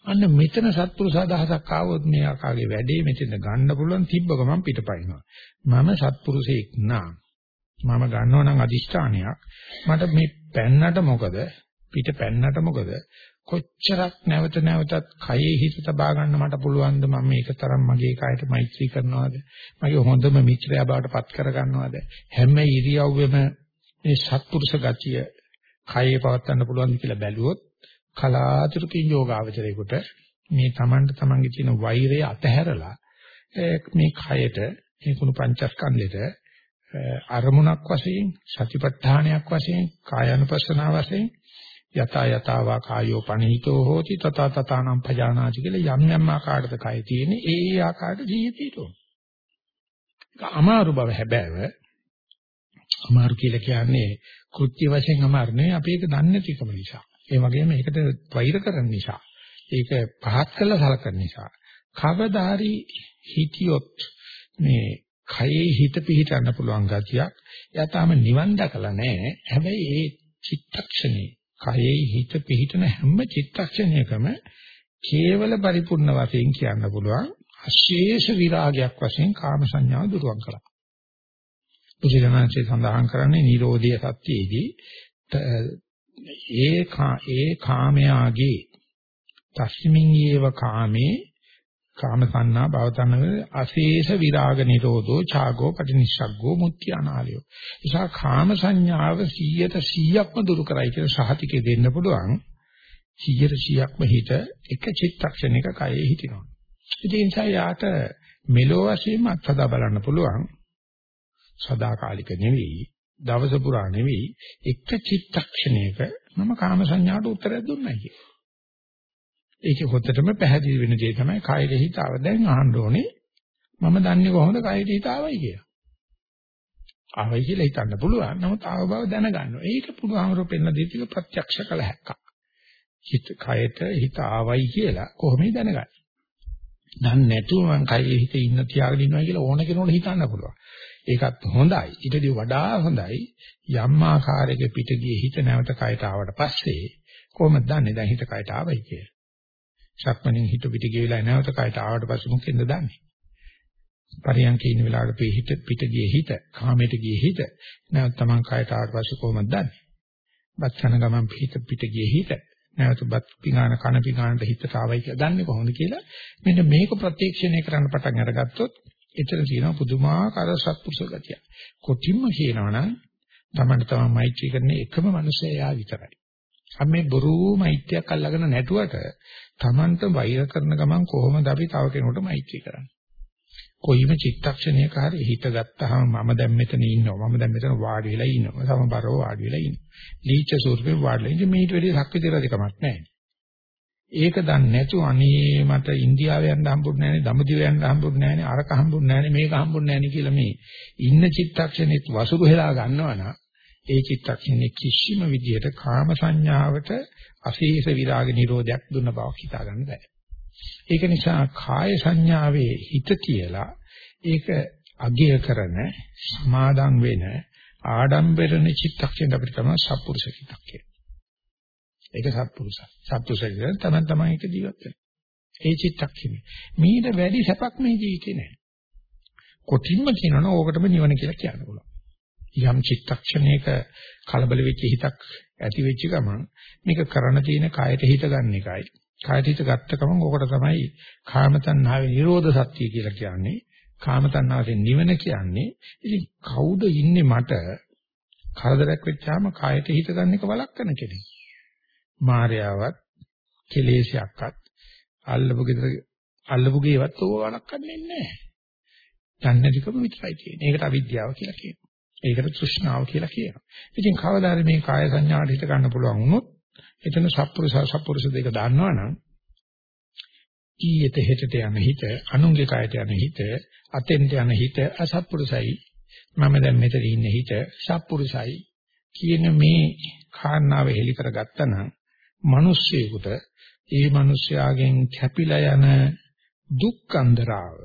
A: අන්න මෙතන සත්පුරුෂ අදහසක් ආවොත් මේ ආකාගේ වැඩේ මෙතන ගන්න පුළුවන් තිබ්බ ගමන් පිටපයින්නවා. මම සත්පුරුෂයෙක් නා. මම ගන්නව නම් අදිෂ්ඨානයක්. මට මේ පැන්නට මොකද? පිට පැන්නට මොකද? කොච්චරක් නැවත නැවතත් කයේ හිත තබා ගන්න මට පුළුවන්ද? මම මේක තරම් මගේ කයට මෛත්‍රී කරනවද? මගේ හොඳම මිත්‍රයා බවට පත් කර ගන්නවද හැම ඉරියව්වෙම මේ සත්පුරුෂ ගතිය කයේ පවත්වන්න පුළුවන්ද කියලා බැලුවොත් කලාතුරකින් යෝගාවචරයකට මේ Tamanට Tamanගේ තියෙන වෛරය අතහැරලා මේ කයට මේ කුණු පංචස්කන්ධෙට අරමුණක් වශයෙන් සතිපට්ඨානයක් වශයෙන් කායानुපස්සනාව වශයෙන් යත යතාවා කායෝ පණීතෝ හෝති තත තතානම් පජානාති කියලා යම් යම් ආකාරයකට කය තියෙන්නේ ඒ ඒ ආකාරයට ජීවිතේතෝ. අමාරු බව හැබෑව අමාරු කියලා කියන්නේ කෘත්‍ය වශයෙන් අමාරු නෙවෙයි අපි ඒක දන්නේ නැතිකම නිසා. ඒ වගේම ඒකට වෛර කරන නිසා. ඒක පහත් කළා සලකන නිසා. කවදාරි හිතියොත් මේ කයේ හිත පිහිටන්න පුළුවන් ගතියක්. එයා තාම නිවන් දැකලා නැහැ. හැබැයි ඒ චිත්තක්ෂණේ කයේ හිත පිහිටන හැම චිත්තක්ෂණයකම කේවල පරිපූර්ණ වශයෙන් කියන්න පුළුවන් අශේෂ විරාගයක් වශයෙන් කාම සංඥාව දුරුවන් කළා. බුදුරජාණන්සේ සඳහන් කරන්නේ Nirodhiya සත්‍යයේදී ඒ ඒ කාමයාගේ තස්මින් යේව කාමේ කාම සංනා භව තණ්හාවේ අශේෂ විරාග නිරෝධෝ ඡාගෝ පටිනිස්සග්ගෝ මුත්‍ති අනාලයෝ. ඒසා කාම සංඥාව 100ට 100ක්ම දුරු කරයි කියලා සහතිකේ දෙන්න පුළුවන්. 100ට 100ක්ම හිත එක චිත්තක්ෂණයක කයේ හිටිනවා. ඉතින් ඒ නිසා යාට මෙලෝ වශයෙන්ම අත්දා බලන්න පුළුවන්. සදාකාලික නෙවෙයි, දවස පුරා නෙවෙයි, එක චිත්තක්ෂණයක මම කාම සංඥාට උත්තරයක් දුන්නා කියලා. ඒකේ හොතටම පැහැදිලි වෙන දේ තමයි කායද හිතාව. දැන් අහන්න ඕනේ මම දන්නේ කොහොමද කායද හිතාවයි කියලා. ආවයි කියලා හිතන්න පුළුවන්. නමුත් ආව බව දැනගන්න. ඒක පුදුහාමරෝ පෙන්න දෙතික ප්‍රත්‍යක්ෂ කළ හැක්කක්. හිත කයට හිත ආවයි කියලා කොහොමද දැනගන්නේ? දන්නේ නැතුව මං කයේ හිත ඉන්න තියාගෙන ඉන්නවා කියලා ඕන කෙනෙකුට හිතන්න පුළුවන්. ඒකත් හොඳයි. ඊටදී වඩා හොඳයි යම් ආකාරයක පිට ගියේ හිත නැවත කයට ආවට පස්සේ කොහොමද දන්නේ දැන් හිත කයට ආවයි කියලා? සක්මණෙන් හිත පිට ගිය වෙලාවේ නැවත කයට ආවට පස්සේ මොකෙන්ද දන්නේ? පරියන්කේ ඉන්න වෙලාවට පිට පිට ගියේ හිත, කාමයට ගියේ හිත. නැවත තමන් කයට ආවට පස්සේ කොහොමද දන්නේ? බච්චන ගමන් පිට පිට ගියේ හිත. නැවත බත් පිඟාන කන පිඟානට හිතට ආවයි කියලා දන්නේ කොහොමද කියලා මෙන්න මේක ප්‍රත්‍යක්ෂණය කරන්න පටන් අරගත්තොත් එතන තියෙනවා පුදුමාකාර සත්පුරුෂ ගතිය. කොටින්ම කියනවනම් තමන්ට තමන් මෛත්‍රී කරන එකම මිනිසයා විතරයි. අපි මේ බොරු මෛත්‍රියක් අල්ලගෙන නැටුවට තමන්ට වෛර කරන ගමන් කොහොමද අපි තව කෙනෙකුට මෛත්‍රී කරන්නේ? කොයිම චිත්තක්ෂණයක හරි හිත ගත්තාම මම දැන් මෙතන ඉන්නවා. මම දැන් මෙතන වාඩි වෙලා ඉන්නවා. සමබරව වාඩි වෙලා ඉන්නවා. ලීච ස්වරූපේ වාඩිලා ඉඳි මේට වැඩි ශක්තිතරදිකමක් නැහැ. ඒක දන්නේ නැතු අනේ මට ඉන්දියාව යන්න හම්බුනේ නැහැ නේ, දඹදිව යන්න හම්බුනේ නැහැ නේ, අරක හම්බුනේ නැහැ නේ, මේක හම්බුනේ නැහැ නේ කියලා මේ ඉන්න චිත්තක්ෂණෙත් වසුරු හෙලා ගන්නවනම් ඒ චිත්තක්ෂණේ කිසිම විදියට කාම සංඥාවට අශේෂ විරාග නිරෝධයක් දුන්න බවක් හිතා ගන්න බෑ. ඒක නිසා කාය සංඥාවේ හිත කියලා ඒක අගය කරන සමාදම් වෙන ආඩම්බරන චිත්තක්ෂණ අපිට තමයි සත්පුරුෂ චිත්තක් කියන්නේ. ඒක සත්පුරුෂ. සත්පුරුෂ කියන්නේ තමයි තමයි ඒක ජීවත් වෙන්නේ. ඒ චිත්තක්ෂණේ. මීට වැඩි සැපක් මේ ජීවිතේ නැහැ. කොටින්ම කියනවනම් ඕකටම නිවන කියලා කියන්න පුළුවන්. යම් චිත්තක්ෂණයක කලබල වෙච්ච හිතක් ඇති වෙච්ච ගමන් මේක කරණ තියෙන කයට හිත ගන්න එකයි. කයට හිත ගත්ත ගමන් ඕකට තමයි කාම තණ්හාවේ නිරෝධ සත්‍ය කියලා කියන්නේ. කාම තණ්හාවෙන් නිවන කියන්නේ. ඉතින් කවුද ඉන්නේ මට කරදරයක් වෙච්චාම කයට හිත ගන්න එක වළක්වන කෙනෙක්. මායාවක් කෙලේශයක්වත් අල්ලපු ගෙදර අල්ලපු ගේවත් ඕව වළක්වන්නේ නැහැ. දන්නේකම විතරයි තියෙන්නේ. ඒකට අවිද්‍යාව කියලා කියනවා. ඒකට තෘෂ්ණාව කියලා කියනවා. ඉතින් කවදාද මේ කාය සංඥාට හිත ගන්න පුළුවන් වුණොත් එතන සත්පුරුෂ සත්පුරුෂ දෙක දන්නවනම් ඊයත හෙටට යන හිත අනුන්ගේ කායට යන හිත අතෙන්ට යන හිත අසත්පුරුසයි මම දැන් මෙතන ඉන්න හිත සත්පුරුසයි කියන මේ කාරණාව හෙලි කරගත්තා නම් මිනිස්සෙකුට ඒ මිනිස්යාගෙන් කැපිලා යන දුක්ඛන්දරාව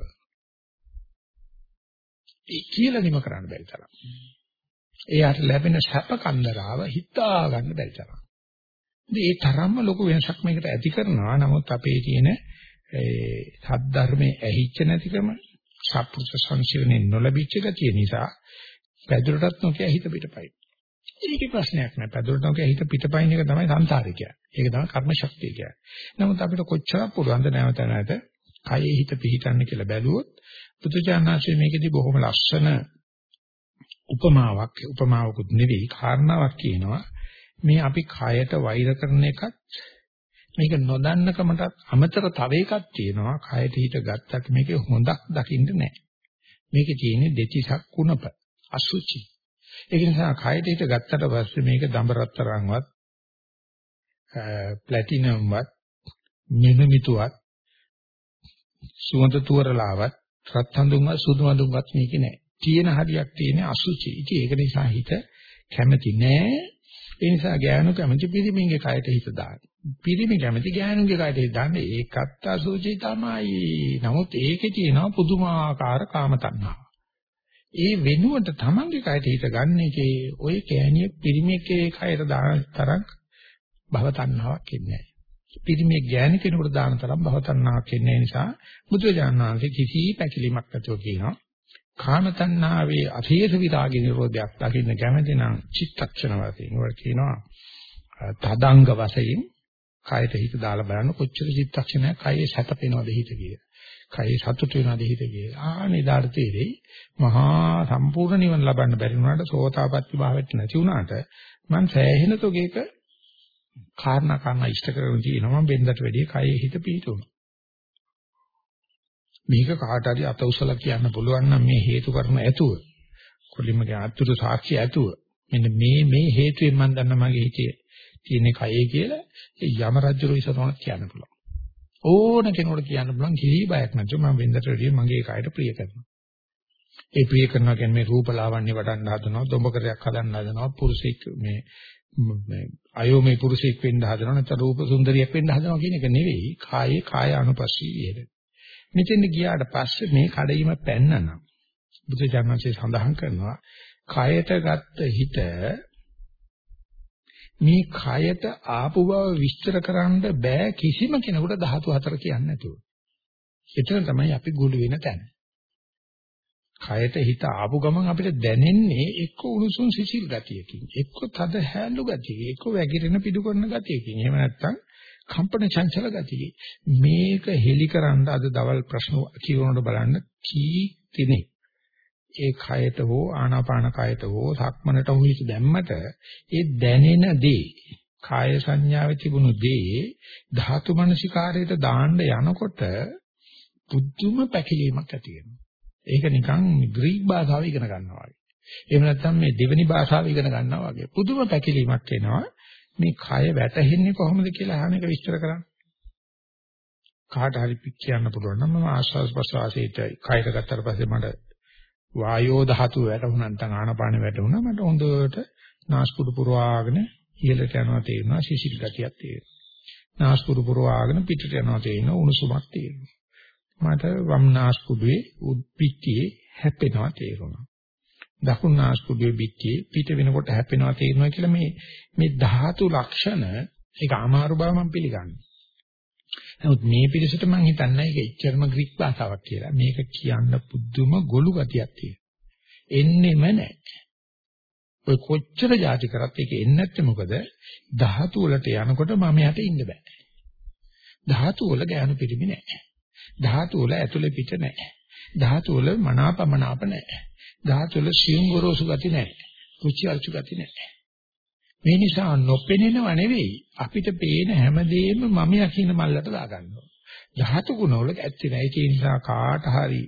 A: ඒ කියලා නිම කරන්න බැරි තරම්. එයාට ලැබෙන සැප කන්දරාව හිතා ගන්න බැරි තරම්. ඒ තරම්ම ලොකු වෙනසක් මේකට ඇති කරනවා. නමුත් අපේ තියෙන ඒ සද්ධර්මයේ ඇහිච්ච නැතිකම, සත්පුරුෂ සංසිවනේ නොලැබිච්ච ගතිය නිසා පැදුරටත් නොකිය හිත පිටපයි. ඒකේ ප්‍රශ්නයක් නෑ. පැදුරට නොකිය හිත පිටපයින් එක තමයි සංසාරේ කියන්නේ. ඒක තමයි කර්ම ශක්තිය කියන්නේ. නමුත් අපිට කොච්චරක් පුළුවන්ද නැවත නැවත කයේ හිත පිහිටන්න කියලා බැලුවොත් බුදුචානන්සේ මේකෙදි බොහොම ලස්සන උපමාවක් උපමාවකුත් නෙවෙයි. කාරණාවක් කියනවා මේ අපි කයට වෛර කරන එකත් මේක නොදන්නකමටත් අමතර තව එකක් තියෙනවා. කයට හිත ගත්තට මේකේ හොඳක් දකින්න නැහැ මේකේ තියෙන්නේ දෙතිසක් කුණප අසුචි. ඒක නිසා කයට හිත ගත්තට පස්සේ මේක දඹරත්තරන්වත් ප්ලැටිනම්වත් මෙනුමිතුවත් සුවඳ තුවරලාවත් රත් හඳුන්වත් සුදු හඳුන්වත් මේකේ නැහැ. තියෙන හරියක් තියෙන අසුචි. ඉතින් ඒක නිසා හිත කැමති නෑ. ඒ නිසා ගෑනු කැමති පිරිමින්ගේ කයට හිත දාන්න. පිරිමි කැමති ගෑනුගේ කයට හිත දාන්න ඒකත් අසුචි තමයි. නමුත් ඒකේ තියෙනවා පුදුමාකාර කාම තණ්හාව. ඒ වෙනුවට තමන්ගේ කයට හිත ගන්න එකේ ওই කෑණිය පිරිමිකේ කයට දාන තරම් භව තණ්හාවක් ඉන්නේ නැහැ. පිරිමේ ඥාන කෙනෙකුට දාන තරම් භවතණ්හාවක් එන්නේ නිසා බුදුරජාණන් වහන්සේ කිසි පැකිලීමක් නැතුව කියනවා කාම තණ්හාවේ අධේස විරාග නිරෝධයක් දකින්න කැමති නම් චිත්තක්ෂණ වශයෙන් වල කියනවා තදංග වශයෙන් කයට හිත දාලා බලන්න කොච්චර චිත්තක්ෂණයක් කයේ සැතපෙනවද හිත කියලා. කයේ සතුට වෙනවද හිත කියලා. ආනේ දාට තේරෙයි මහා සම්පූර්ණ නිවන ලබන්න බැරි වුණාට සෝතාපට්ටි භාවයට නැති වුණාට මං සෑහෙන තොගේක කාරණා කාරණා ඉෂ්ට කරගෙන තියෙනවා මම බෙන්දට වැඩිය කයේ හිත පිහිටුණා. මේක කාට හරි අත උසලා කියන්න පුළුවන් නම් මේ හේතු කර්ම ඇතුව කොල්ලිමගේ අතුරු සාක්ෂි ඇතුව මෙන්න මේ මේ හේතුවෙන් මම දන්න මගේ හිතේ තියෙන කයේ කියලා ඒ යම රජුරු ඉස්සරහට කියන්න පුළුවන්. ඕන කෙනෙකුට කියන්න පුළුවන් කිසි බයක් නැතුව මම වෙන්දට වැඩිය මගේ කයට ප්‍රිය කරනවා. ඒ ප්‍රිය කරනවා කියන්නේ මේ රූපලාවන්‍ය වඩන්න හදනවා, දොඹකරයක් හදන්න හදනවා, පුරුෂෙක් මේ මේ අයෝමේ පුරුෂයෙක් වෙන්න හදනවා නැත්නම් රූප සුන්දරියක් වෙන්න හදනවා කියන එක නෙවෙයි කායේ කාය අනුපස්සී වේද. මෙතෙන් ගියාට පස්සේ මේ කඩීම පැන්නනම් බුදුජානකසේ සඳහන් කරනවා කායයට ගත්ත හිත මේ කායයට ආපු බව විස්තර කරන්න බෑ කිසිම කෙනෙකුට ධාතු හතර කියන්නේ නැතුව. එතන තමයි අපි ගුළු වෙන තැන. කයට හිත ආපු ගමන් අපිට දැනෙන්නේ එක්ක උණුසුම් සිසිල් ගතියකින් එක්ක තද හැලු ගතියකින් එක්ක වැగిරෙන පිටු කරන ගතියකින් එහෙම නැත්නම් කම්පන චංචල ගතියකින් මේක හෙලිකරන අද දවල් ප්‍රශ්න කියවනකොට බලන්න කී තිනේ ඒ කයට හෝ ආනාපාන කයට හෝ සක්මනට හෝ හිත දැම්මට ඒ දැනෙන දේ කාය සංඥාවේ තිබුණු දේ ධාතු මනසිකාරයට දාන්න යනකොට පුදුම පැකිලීමක් ඇති වෙනවා. ඒක නිකන් ග්‍රීක භාෂාව ඉගෙන ගන්නවා වගේ. එහෙම නැත්නම් මේ දෙවෙනි භාෂාව ඉගෙන ගන්නවා වගේ. පුදුම පැකිලීමක් එනවා. මේ කය වැටෙන්නේ කොහොමද කියලා අහන එක විස්තර කරන්න. කාට හරි පික් කියන්න පුළුවන් නම් මම ආශ්වාස ප්‍රශ්වාසයට කයර ගත්තට පස්සේ මට වායෝ ධාතුව වැටුණා නැත්නම් ආනපාන වැටුණා මට හොඳට නාස්පුඩු පුරවාගෙන ඉහළට යනවා තේරෙනවා සිසිල් ගතියක් තේරෙනවා. නාස්පුඩු පුරවාගෙන පිටට යනවා තේරෙනවා උණුසුමක් තේරෙනවා. මට වම් නාස්පුඩුවේ උත්පිටියේ හැපෙනවා තේරුණා. දකුණු නාස්පුඩුවේ පිටියේ පිට වෙනකොට හැපෙනවා තේරෙනවා කියලා මේ මේ ධාතු ලක්ෂණ ඒක අමාරු බව මම පිළිගන්නවා. නමුත් මේ පිළිසෙට මම හිතන්නේ ඒක එච්චරම ග්‍රීක භාෂාවක් කියලා. මේක කියන්න පුදුම ගොළු ගතියක් තියෙනවා. එන්නෙම නැහැ. ඔය කොච්චර જાති කරත් ඒක එන්නේ නැත්තේ මොකද? ධාතු වලට යනකොට මම යට ඉන්න බෑ. ධාතු වල ගෑනු පිළිමි නැහැ. ධාතු වල ඇතුලේ පිට නැහැ. ධාතු වල මනාපමනාප නැහැ. ධාතු වල සියුම් ගොරෝසු ගති නැහැ. කුචි අල්චු ගති නැහැ. මේ නිසා නොපෙනෙනව නෙවෙයි අපිට පේන හැමදේම මම යකින මල්ලට දාගන්නවා. ධාතු ගුණ වල ඇත්තේ නැහැ. ඒ නිසා කාට හරි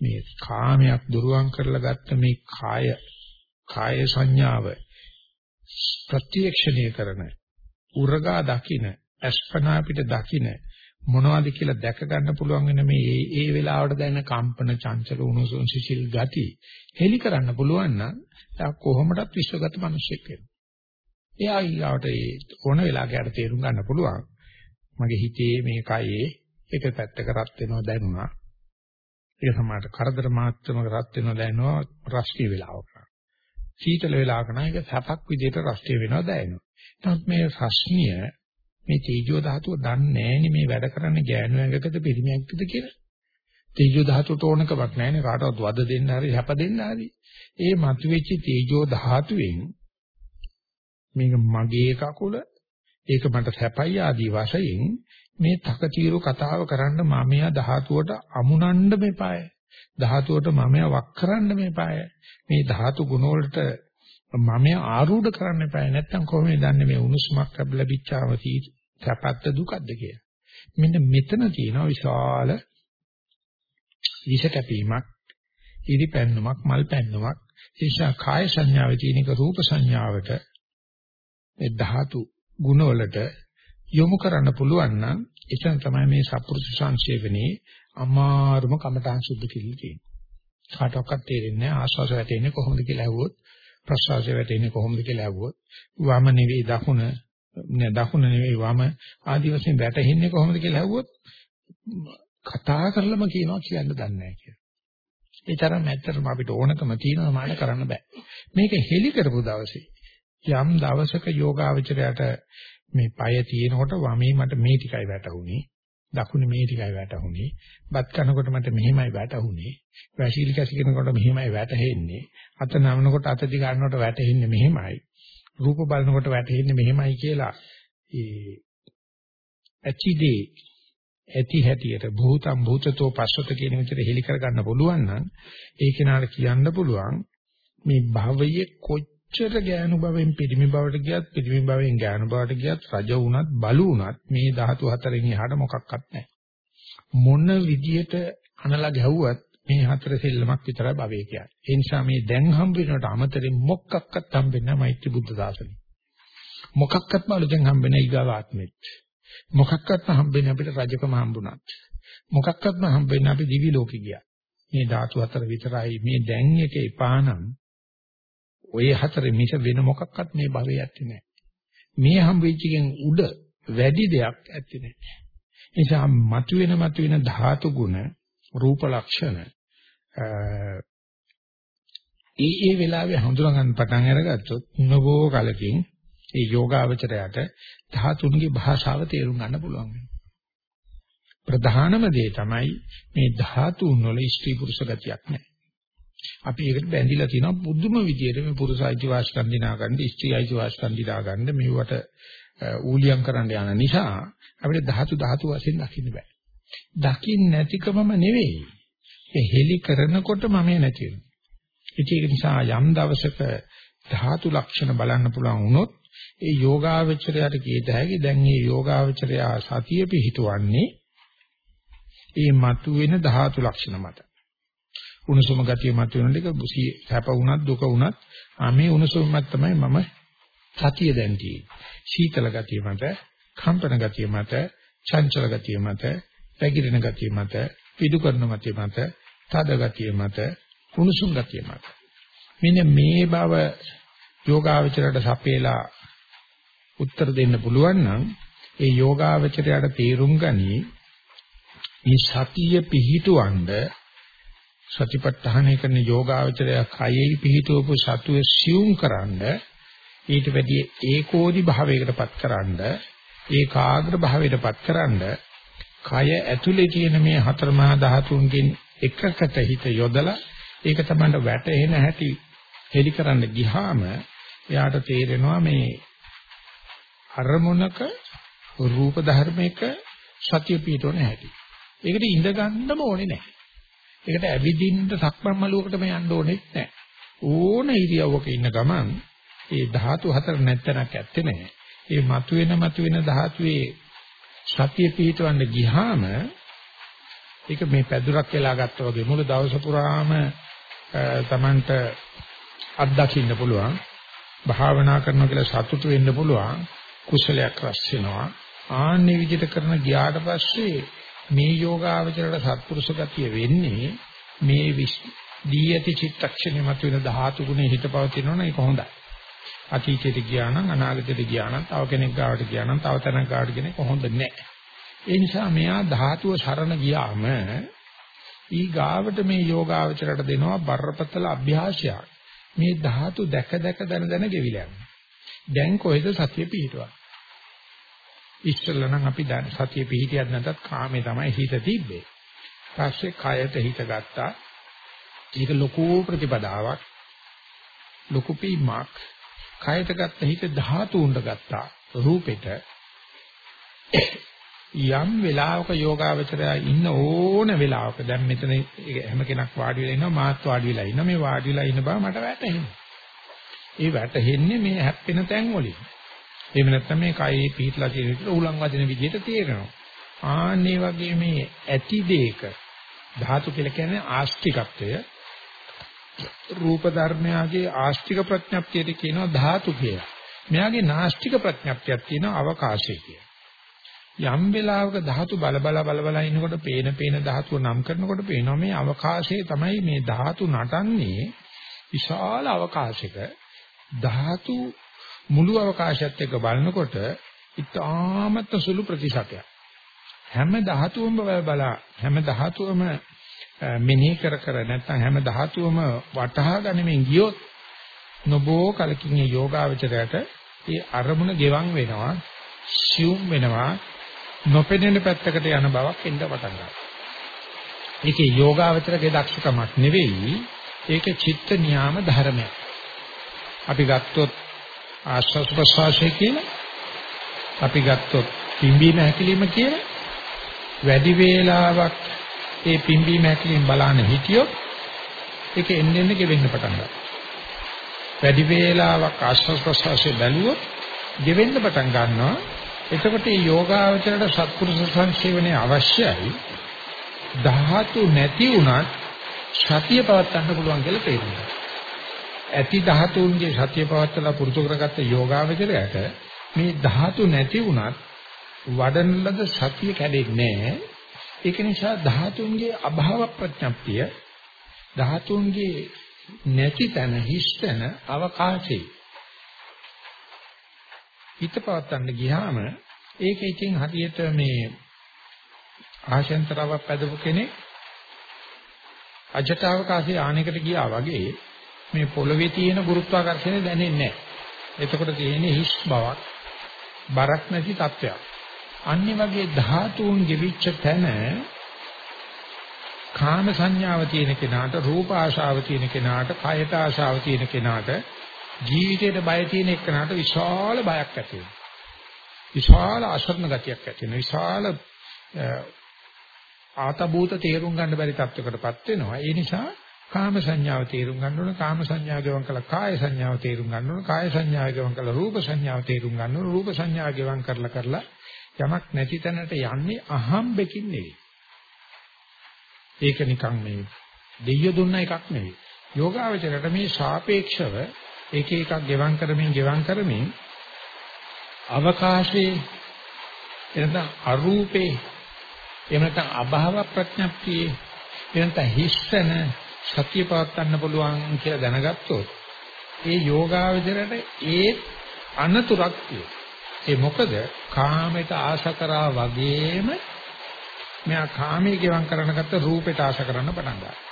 A: මේ කාමයක් දුරුවන් කරලා ගත්ත මේ කාය කාය සංඥාව ප්‍රත්‍යක්ෂණය කරන උරගා දකින අස්පනා පිට දකින මොනවද කියලා දැක ගන්න පුළුවන් වෙන මේ ඒ ඒ වෙලාවට දැනෙන කම්පන චංචල උණුසුම් සිසිල් ගති හෙලි කරන්න පුළුවන් නම් එයා කොහොමදත් විශ්වගත මිනිසෙක් වෙනවා. එයා ඊගාවට ඒ ඕන වෙලාවකට තේරුම් ගන්න පුළුවන්. මගේ හිතේ මේ කයේ එක පැත්තක රත් වෙනවා දැනුණා. ඒක සමානට කරදර මාත්‍රමක රත් වෙනවා දැනෙනවා රස්ටි වෙලාවක. සීතල වෙලාවක නම් ඒක සැපක් විදිහට රස්ටි වෙනවා දැනෙනවා. නමුත් මේ රස්නිය මේ තේජෝ ධාතුව දන්නේ නැහෙනි මේ වැඩ කරන්නේ ගෑනු ඇඟකද පිරිමියෙක්ද කියලා. තේජෝ ධාතුවට ඕනකමක් නැහැනේ කාටවත් වද දෙන්න හරි හැප දෙන්න හරි. ඒ මතුවෙච්ච තේජෝ ධාතුවෙන් මේක මගේ කකුල ඒක මට සැපයි ආදී වශයෙන් මේ තකතිරු කතාව කරන්න මමයා ධාතුවට අමුණන්න මෙපාය. ධාතුවට මමයා වක් කරන්න මෙපාය. මේ ධාතු ගුණ වලට මමයා ආරූඪ කරන්න එපාය. නැත්තම් කොහොමද දන්නේ මේ උණුසුමක් ලැබිච්චාම සැපත්ත දුකද්ද කියලා. මෙන්න මෙතන තියෙනවා විශාල විෂ කැපීමක්, ඉරි පැන්නුමක්, මල් පැන්නුමක්. ඒෂා කාය සංඥාවේ තියෙනක රූප සංඥාවට ඒ ධාතු ගුණවලට යොමු කරන්න පුළුවන් නම් එතන තමයි මේ සප්පුරුෂ සංසේවනේ අමාරුම කමඨාන් සුද්ධ කිරීම තියෙන්නේ. කාටවත් තේරෙන්නේ නැහැ ආස්වාස වැටෙන්නේ කොහොමද කියලා ඇහුවොත් ප්‍රසවාසය වැටෙන්නේ කොහොමද කියලා ඇහුවොත් වම නෙවෙයි දකුණ නෑ දකුණ නෙවෙයි වම ආදි වශයෙන් වැටෙන්නේ කොහොමද කියලා ඇහුවොත් කතා කරලම කියනවා කියන්න දන්නේ නැහැ කියලා. ඒ තරම් ඇත්තටම අපිට ඕනකම තියෙනවා මාන කරන්න බෑ. මේක හෙලි කරපු දවසේ යම් දවසක යෝගාවචරයට මේ পায় තියෙනකොට වමේ මට මේ ටිකයි වැටුනේ. දකුණේ මේ ටිකයි වැටුනේ. බත් කනකොට මට මෙහෙමයි වැටුනේ. වැසිලි කැසිනකොට මෙහෙමයි වැටෙන්නේ. අත නමනකොට අත දි ගන්නකොට වැටෙන්නේ මෙහෙමයි. රූප බලනකොට වැටෙන්නේ මෙහෙමයි කියලා. ඒ ඇචිදී ඇති හැටියට භූතම් භූතතෝ පස්සත කියන විදිහට හෙලි කරගන්න පුළුවන් නම් ඒ කෙනාට කියන්න පුළුවන් මේ භවයේ කොච්චර ඥාන භවෙන් පිරිමි භවට ගියත් පිරිමි භවෙන් ඥාන භවට ගියත් රජ වුණත් බලු වුණත් මේ ධාතු හතරෙන් එහාට මොකක්වත් නැහැ. මොන විදියට අනලා ගැහුවත් මේ හතර සෙල්ලමක් විතරයි භවය කියන්නේ. ඒ නිසා මේ දැන් හම්බ වෙනවට අමතරින් මොකක්වත් හම්බෙන්නේ නැහැ මෛත්‍රී බුද්ධ දාසනේ. මොකක්වත්ම අලුතෙන් හම්බෙන්නේ ඊගාව ආත්මෙත්. මොකක්වත්ම හම්බෙන්නේ අපිට රජකම හම්බුණත්. මොකක්වත්ම හම්බෙන්නේ අපි දිවි ලෝකෙ ගියා. මේ ධාතු හතර විතරයි මේ දැන් එක එපානම් ඔය හතරේ මිස වෙන මොකක්වත් මේ භවයේ ඇත්තේ නැහැ. මේ හම්බෙච්ච එකෙන් උඩ වැඩි දෙයක් ඇත්තේ නැහැ. නිසා මතුවෙන මතුවෙන ධාතු ගුණ රූප ලක්ෂණ ඒ ඒ වෙලාවේ හඳුනා ගන්න පටන් අරගත්තොත් නබෝ කලකින් ඒ යෝගාවචරයට ධාතුන්ගේ භාෂාව තේරුම් ගන්න පුළුවන් වෙනවා. ප්‍රධානම දේ තමයි මේ ධාතුන් වල ස්ත්‍රී පුරුෂ ගතියක් නැහැ. අපි ඒකට බැඳිලා තියෙනවා බුදුම විදියට මේ පුරුෂ අයිතිවාසිකම් දිනා ගන්න, ස්ත්‍රී අයිතිවාසිකම් දිනා ගන්න මෙවට ඌලියම් කරන්න යන නිසා අපිට ධාතු ධාතු වශයෙන් දකින්න බෑ. දකින්න නැතිකමම නෙවෙයි. ඒ හෙලි කරනකොට මම නැති වෙනවා. ඒක නිසා යම් දවසක ධාතු ලක්ෂණ බලන්න පුළුවන් වුණොත් ඒ යෝගාවචරයට කීත හැකි දැන් මේ යෝගාවචරය සතිය පිහිටවන්නේ ඒ මතුවෙන ධාතු ලක්ෂණ මත. උණුසුම ගතිය මතුවෙන ටික සැප වුණත් දුක වුණත් මේ උණුසුමත් තමයි මම සතිය දැන් සීතල ගතිය මත, කම්පන ගතිය මත, චංචල ගතිය මත, පැගිරෙන ගතිය මත, පිදු කරන ගතිය මත, තද ගතිය මත, උණුසුම් ගතිය මත. මෙන්න මේ බව යෝගාවචරයට සපේලා උත්තර දෙන්න පුළුවන් නම් ඒ යෝගාවචරයට තේරුම් ගනි මේ සතිය පිහිටවඬ සතිපට්ඨානය කරන යෝගාවචරය කයෙහි පිහිටවපු සතුය සියුම් කරන්න ඊට වැඩි ඒකෝදි භාවයකටපත් කරන්න ඒකාග්‍ර භාවයටපත් කරන්න කය ඇතුලේ තියෙන මේ හතර මහා ධාතුන්ගෙන් එකකට හිත යොදලා ඒක තමයි වැටෙන හැටි හෙලි කරන්න ගියාම එයාට තේරෙනවා මේ අරමුණක රූප ධර්මයක සතිය පිටවන හැටි. ඒකට ඉඳ ගන්නම ඕනේ නැහැ. ඒකට ඇවිදින්න සක්මන් මළුවකටම යන්න ඕනෙත් නැහැ. ඕන ඉරියව්වක ඉන්න ගමන් ඒ ධාතු හතර නැත්තනක් ඇත්තේ නැහැ. ඒ මතුවෙන මතුවෙන ධාතුවේ සතිය පිටවන්න ගියාම ඒක මේ පැදුරක් වෙලා ගත්තා වගේ මුළු දවස පුරාම Tamanට අත්දකින්න පුළුවන්. භාවනා කරනවා කියලා සතුටු වෙන්න පුළුවන්. කුසලයක් රැස් වෙනවා. ආන්නේ විදිහට කරන ගියාට පස්සේ මේ යෝගාවචරයට සත්පුරුෂ ගතිය වෙන්නේ මේ දී ඇති චිත්තක්ෂණය මත වෙන ධාතු ගුණේ හිත පවතිනවනේ ඒක හොඳයි. අතීතයට ගියා නම් අනාගතයට ගියා නම් තව කෙනෙක් ගාවට ගියා නම් තව තැනක් ගාවට කෙනෙක් හොඳ නැහැ. ඒ නිසා මෙයා ධාතුව සරණ ගියාම ඊ ගාවට මේ යෝගාවචරයට දෙනවා බරපතල අභ්‍යාසයක්. මේ ධාතු දැක දැක දන දන ගෙවිලා යනවා. දැන් කොහෙද සතිය පිහිටවන්නේ? ඉස්සෙල්ලා නම් අපි දැන් සතිය පිහිටියක් නැතත් කාමේ තමයි හිත තිබ්බේ. පස්සේ කයට හිත ගත්තා. ඒක ලොකු ප්‍රතිපදාවක්. ලොකු පීමක්. කයට ගත්ත හිත ධාතුන්ට ගත්තා. රූපෙට යම් වෙලාවක යෝගාවචරය ඉන්න ඕන වෙලාවක දැන් මෙතන හැම කෙනෙක් වාඩි වෙලා ඉන්නවා මාත් වාඩි වෙලා ඉන්නවා මේ වාඩි වෙලා ඉන්න බව මට වැටහෙනවා. ඒ වැටහෙන්නේ මේ හැප්පෙන තැන් වලින්. එහෙම නැත්නම් මේ කයේ පිහිටලා තියෙන විදිහට උලන් වදින විදිහට තේරෙනවා. ආන්නේ වගේ මේ ඇති දෙයක ධාතු කියලා කියන්නේ ආස්තිකත්වය. රූප ධර්මයාගේ ආස්තික ප්‍රඥප්තියට කියනවා ධාතු කියලා. මෙයාගේ නාස්තික ප්‍රඥප්තියක් තියෙනවා අවකාශය කියලා. යම් වෙලාවක ධාතු බල බල බල බල ඉනකොට පේන පේන ධාතුව නම් කරනකොට පේනවා මේ අවකාශයේ තමයි මේ ධාතු නටන්නේ විශාල අවකාශයක ධාතු මුළු අවකාශයත් එක්ක බලනකොට ඉතාමත් සුළු ප්‍රතිශතයක්. හැම ධාතුවම බල හැම ධාතුවම මෙනෙහි කර කර නැත්නම් හැම ධාතුවම වටහා ගනිමින් ගියොත් නොබෝ කලකින් යෝගාවචරයට ඒ අරමුණ ගෙවන් වෙනවා, සියුම් වෙනවා, නොපෙනෙන පැත්තකට යන බවක් එන්න පටන් ගන්නවා. ඒකේ යෝගාවචරගේ දක්ෂකමක් නෙවෙයි, ඒක චිත්ත නියාම ධර්මයක්. අපි ගත්තොත් ආශ්වාස ප්‍රශ්වාසය කියලා අපි ගත්තොත් පිම්බීම හැකිලිම කියලා වැඩි වේලාවක් ඒ පිම්බීම හැකිලිම බලන්න හිටියොත් ඒක එන්න එන්න ගෙවෙන්න පටන් ගන්නවා. වැඩි වේලාවක් ආශ්වාස ප්‍රශ්වාසය බැලුවොත් ගෙවෙන්න පටන් ගන්නවා. එතකොට මේ යෝගාවචරයට සත්පුරුෂ සංසේවනයේ අවශ්‍යයි. ධාතු නැති වුණත් සතිය පවත්වන්න පුළුවන් කියලා තේරෙනවා. ඇති ධාතුන්ගේ සතිය පවත්තලා පුරුදු කරගත්ත යෝගාවචරයට මේ ධාතු නැති වුණත් වඩන ලද සතිය කැඩෙන්නේ නැහැ. ඒක නිසා ධාතුන්ගේ අභාව ප්‍රඥප්තිය ධාතුන්ගේ නැති තැන හිස්තැන අවකාශේ හිත පවත්තන්න ගියාම ඒක ඉතින් හරියට මේ ආශයන්තරව පැදපු කෙනෙක් අජටවකාශයේ ආනෙකට ගියා වගේ මේ පොළවේ තියෙන ගුරුත්වාකර්ෂණය දැනෙන්නේ නැහැ. එතකොට තියෙන්නේ හිස් බවක්, බරක් නැති තත්ත්වයක්. අනිත් වගේ ධාතුන් ගෙවිච්ච තැන කාම සංඥාව තියෙන කෙනාට, රූප ආශාව තියෙන කෙනාට, කායත ආශාව තියෙන කෙනාට, ජීවිතේට බය තියෙන කෙනාට විශාල බයක් ඇති වෙනවා. විශාල අසරණ ගතියක් ඇති වෙනවා. විශාල ආතබූත තේරුම් ගන්න බැරි තත්වයකටපත් වෙනවා. ඒ නිසා කාම සංඥාව තේරුම් ගන්න ඕන කාම සංඥාව ගෙවන් කළා කාය සංඥාව තේරුම් ගන්න ඕන කාය සංඥාව ගෙවන් කළා රූප සංඥාව තේරුම් ගන්න ඕන රූප සංඥාව ගෙවන් කරලා කරලා යමක් නැති තැනට යන්නේ අහම්බෙකින් නෙවෙයි ඒක නිකන් මේ දෙයිය දුන්න එකක් නෙවෙයි යෝගාවචරයට මේ සාපේක්ෂව එක එකක් ගෙවන් කරමින් ගෙවන් කරමින් අවකාශයේ එනත අරූපේ එහෙම නැත්නම් අභාව ප්‍රඥප්තියේ එහෙම නැත්නම් හිස්සන සතිය පවත්වන්න පුළුවන් කියලා දැනගත්තොත් ඒ යෝගාවචරයට ඒ අනතුරක් ඒ මොකද කාමයට ආශ කරා වගේම මෙයා කාමයේ ගෙවම් කරන ගත්ත රූපයට ආශ කරන්න පටන් ගන්නවා.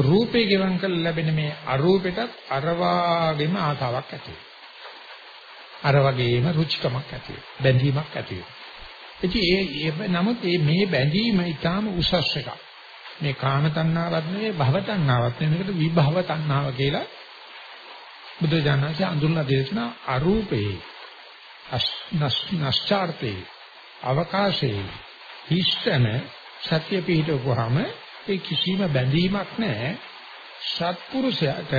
A: රූපේ ගෙවම් කරලා ලැබෙන මේ අරූපෙටත් අර වාගේම ආසාවක් ඇති අර වගේම රුචිකමක් ඇති බැඳීමක් ඇති ඉතින් ඒ නමුත් මේ බැඳීම ඊටාම උසස් එකක්. මේ කාම තණ්හාවක් නෙවෙයි භව තණ්හාවක් නෙවෙයි. මේකට විභව තණ්හාව කියලා බුදුජානකසේ අඳුරලා දේශනා අරූපේ නස්චාර්තේ අවකාශේ හිස්තන සත්‍ය පිහිටවුවාම ඒ කිසිම බැඳීමක් නැහැ සත්පුරුෂයාට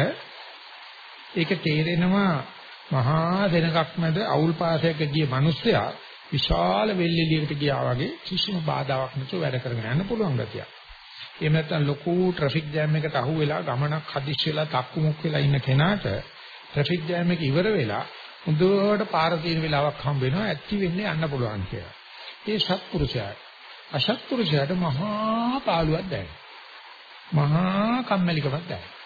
A: ඒක තේරෙනවා මහා දෙනකක් මැද අවුල් පාසයක ගිය මිනිස්සයා විශාල වෙල්ෙලියකට ගියා වගේ කිසිම බාධාවක් නැතුව වැඩ කරගෙන යන්න පුළුවන් ගතියක්. එහෙම නැත්නම් ලොකු ට්‍රැෆික් ජෑම් එකකට අහු වෙලා ගමනක් හදිස්සි වෙලා තක්කු මුක් වෙලා ඉන්න කෙනාට ට්‍රැෆික් ජෑම් එක ඉවර වෙලා හොඳට පාර තියෙන වෙලාවක් හම්බ වෙනවා ඇත්ති වෙන්නේ යන්න පුළුවන් කියලා. ඒ සත්පුරුෂයාට අසත්පුරුෂයාට මහා පාළුවක් දැනෙනවා. මහා කම්මැලිකමක් දැනෙනවා.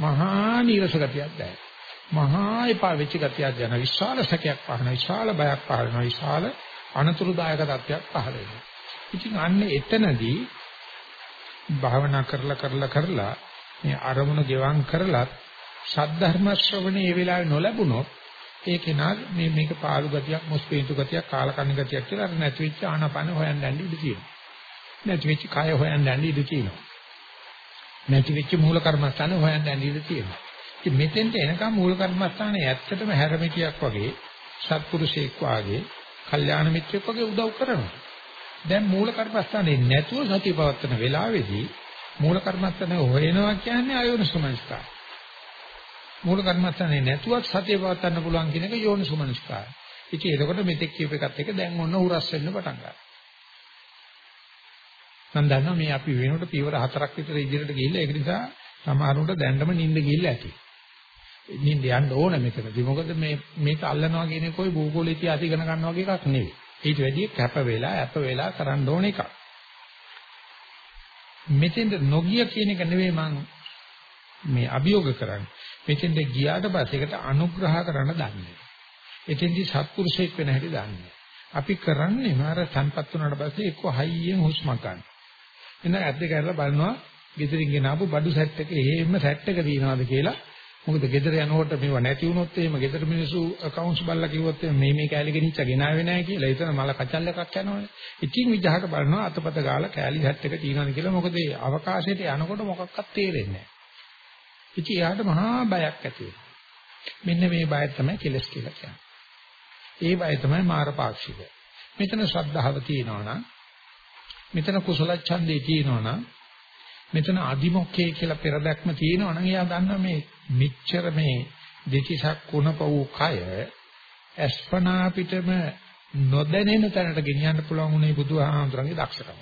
A: මහා නීරස ගතියක් දැනෙනවා. මහා එපා වෙච්ච ගතියක් දැන විශාල සැකයක් පහන විශාල බයක් පහන විශාල අනතුරුදායක තත්ත්වයක් පහළ වෙනවා. ඉතින් අන්න එතනදී භාවනා කරලා කරලා කරලා මේ අරමුණ ගෙවම් කරලත් සද්ධර්ම ශ්‍රවණේ ඒ වෙලාවේ නොලැබුණොත් ඒ කෙනා මේ මේක පාළු ගතියක් මොස්පේන්තු ගතියක් කාලකන්ණි ගතියක් කියලා අර නැති වෙච්ච ආනපන හොයන්න යන්න ඉඩ තියෙනවා. නැති වෙච්ච කය හොයන්න යන්න ඉඩ තියෙනවා. නැති වෙච්ච මූල කර්මස්ථාන හොයන්න යන්න ඉඩ තියෙනවා. ඉතින් මෙතෙන්ට එනකම් මූල කර්මස්ථානේ ඇත්තටම හැරමිටියක් වගේ සත්පුරුෂයෙක් වාගේ, කල්යාණ මිත්‍රයෙක් වගේ උදව් කරනවා. දැන් මූල කර්මස්ථානේ නැතුව සතිය පවත්වන වෙලාවේදී මූල කර්මස්ථානේ හොයනවා කියන්නේ අයෝනිසමනස්කාර. මූල කර්මස්ථානේ නැතුවත් සතිය පවත්වන්න පුළුවන් කියන එක යෝනිසමනස්කාර. ඉතින් එතකොට මෙතෙක් කියප එකත් එක දැන් ඔන්න උරස් වෙන්න පටන් ගන්නවා. මම දන්නවා මේ අපි වෙනකොට පියවර හතරක් විතර ඉදිරියට ගිහිල්ලා ඒක නිසා සමහරුන්ට දැන්නම නිින්ද ගිහිල්ලා ඇති. නිින්ද යන්න ඕන මෙතනදී. මොකද මේ මේක අල්ලනවා කියන එක කොයි භූගෝල ඉතිහාසය ඉගෙන ගන්නවා වගේ එකක් නෙවෙයි. ඊට වැඩිය කැප වෙලා අප වෙලා කරන්න ඕන එකක්. මෙතෙන්ද නොගිය කියන එක නෙවෙයි මම මේ අභියෝග කරන්නේ. මෙතෙන්ද ගියාට පස්සේ ඒකට අනුග්‍රහ කරන්න දන්නේ. එතෙන්දි සත්පුරුෂයෙක් වෙන හැටි දන්නේ. අපි කරන්නේ මාර සංපත් වුණාට පස්සේ එක්ක හයියෙන් හුස්ම ගන්න. එන ඇද්ද කරලා බලනවා ගෙදරින් ගෙන ආපු බඩු සෙට් එක එහෙම සෙට් එක තියනවාද කියලා මොකද ගෙදර යනකොට මේව නැති වුණොත් එහෙම ගෙදර මිනිස්සු accounts බලලා කිව්වොත් මේ මේ කෑලි ගෙනිච්ච ගෙනාවේ නැහැ කියලා එතන මල කචල් එකක් යනවනේ. ඉතින් විජහට බලනවා අතපත ගාලා කෑලි හැට් එක තියනවාද කියලා මොකද ඒ අවකාශයට යනකොට මොකක්වත් තේරෙන්නේ නැහැ. ඉතින් එයාට මහා බයක් ඇති මෙන්න මේ බය තමයි කෙලස් කියලා කියන්නේ. ඒ බය තමයි මාරපාක්ෂික. මෙතන ශ්‍රද්ධාව තියෙනවා නම් මෙතන කුසල ඡන්දේ තියෙනවා නම් මෙතන අදිමොක්කේ කියලා පෙරදැක්ම තියෙනවා නම් එයා දන්නවා මේ මිච්ඡර මේ දෙතිසක් කුණප වූ කය අස්පනා පිටම නොදැනෙන තැනට ගෙනියන්න පුළුවන් උනේ බුදුහාමුදුරන්ගේ දක්ෂකම.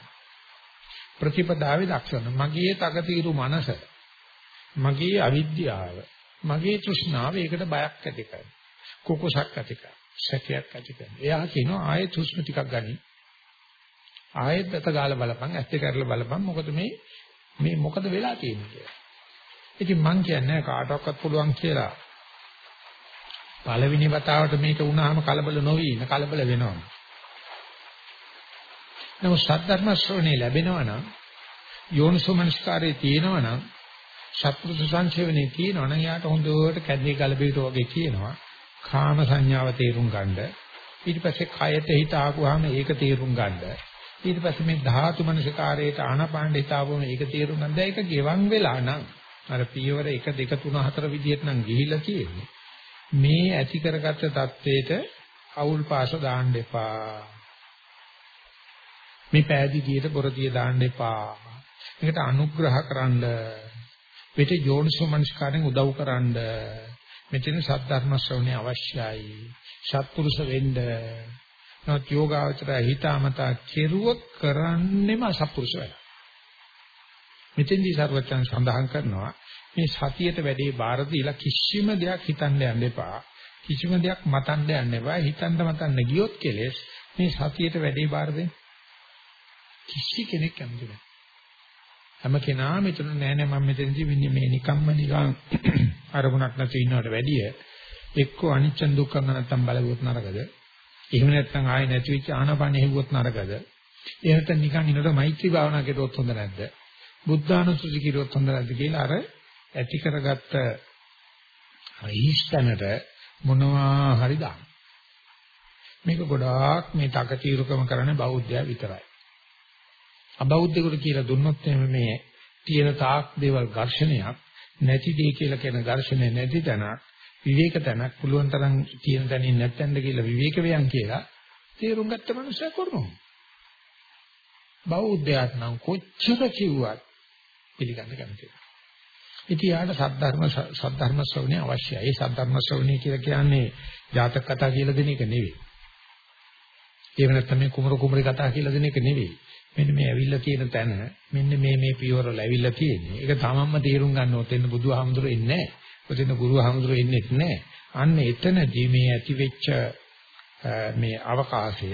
A: ප්‍රතිපදාවේ දක්ෂන මගේ තකතිරු මනස මගේ අවිද්‍යාව මගේ තෘෂ්ණාව ඒකට බයක් ඇති කරනවා. කුකුසක් ඇති කරනවා. සැකයක් ඇති කරනවා. එයා කියනවා ආයෙත් හුස්ම ටිකක් ගනි. ආයෙත් අත ගාලා බලපන් ඇත්ත කරලා බලපන් මොකද මේ මේ මොකද වෙලා තියෙන්නේ කියලා. ඉතින් මං කියන්නේ කාටවත් පුළුවන් කියලා. පළවෙනි වතාවට මේක වුණාම කලබල නොවි ඉන්න කලබල වෙනවා. නමුත් සද්ධර්ම ශ්‍රවණේ ලැබෙනවා නම් යෝනිසෝමනස්කාරයේ තියෙනවා නම් සත්පුරුෂ සංසේවනේ තියෙනවා නම් යාට හොඳට කැදේ ගලබීට වගේ කියනවා කාම සංඥාව තේරුම් ගන්න ඊට පස්සේ කයට හිත ආපුවාම ඒක තේරුම් ගන්න ඊට පස්සේ මේ ධාතු මනසකාරයේට ආනාපාන දිතාවම ඒක තේරුම් ගන්න දැන් ඒක ගෙවන් වෙලා නම් අර පියවර 1 2 3 4 විදිහට නම් ගිහිලා තියෙන්නේ. මේ ඇති කරගත්ත தത്വෙට අවුල් පාස දාන්න එපා. මේ පෑදිගියට බොරදිය දාන්න එපා. මේකට අනුග්‍රහ කරන්න පිට යෝනිසෝමනස්කාරයෙන් උදව් කරන්න. මෙතන සත්‍ය ධර්ම ශ්‍රවණේ අවශ්‍යයි. සත්පුරුෂ වෙන්න. නමුත් යෝගාවචරය හිතාමතා කෙරුවොත් කරන්නෙම අසත්පුරුෂ වැඩ. මෙතෙන්දී සර්වචන් සඳහන් කරනවා මේ සතියට වැඩේ බාර දීලා කිසිම දෙයක් හිතන්න යන්න එපා. කිසිම දෙයක් මතන්න යන්න එපා. හිතන්න මතන්න ගියොත් කෙලෙස් මේ සතියට වැඩේ බාර දෙන්න. කිසි කෙනෙක් කැමති නැහැ. හැම කෙනාම මෙතන නෑ නෑ මම මෙතනදී වෙන්නේ මේ නිකම්ම නිකන් අරමුණක් නැති ඉන්නවට වැඩිය එක්ක අනිච්ච දුක්ඛ නැත්තම් බලවුවොත් නරකද? එහෙම නැත්නම් ආයෙ නැති වෙච්ච ආනපන හේවුවොත් නරකද? එහෙම නැත්නම් නිකන් ඉන්නකොට මෛත්‍රී භාවනා කෙරුවොත් හොඳ නැද්ද? බුද්ධානුසුති කිරුවොත් හොඳ නැද්ද කියලා අර ඇති කරගත්ත ඊස්තනට මොනවා හරි දාන්න. මේක ගොඩාක් මේ තකතිරුකම කරන බෞද්ධයා විතරයි. අබෞද්ධයෙකුට කියලා දුන්නොත් මේ තියෙන තාක් දේවල් ඝර්ෂණයක් නැති දෙය කියලා කියන ඝර්ෂණය නැති තැනක් විවේක තැනක් පුළුවන් තරම් තියෙන තැනින් නැත්තෙන්ද කියලා විවේක වේයන් කියලා තේරුම් ගත්ත මනුස්සය කරනවා. බෞද්ධයාට නම් කොච්චර කිව්වත් පිළිගන්න කැමති නැහැ. ඉතින් යාට සද්ධර්ම සද්ධර්ම ශ්‍රවණය අවශ්‍යයි. ඒ සද්ධර්ම ශ්‍රවණය කියලා කියන්නේ ජාතක කතා කියලා දෙන එක නෙවෙයි. එහෙම නැත්නම් මේ කුමරු කුමරි කතා කියලා දෙන එක නෙවෙයි. මෙන්න මේ ඇවිල්ලා තියෙන තැන මෙන්න මේ මේ පියවරවල ඇවිල්ලා තියෙන්නේ. ඒක තමන්ම තේරුම් ගන්න ඕත් එන්න බුදුහාමුදුරුවෝ ඉන්නේ නැහැ. ඔතන ගුරුහාමුදුරුවෝ ඉන්නේ නැහැ. අන්න එතනදී මේ ඇතිවෙච්ච මේ අවකාශය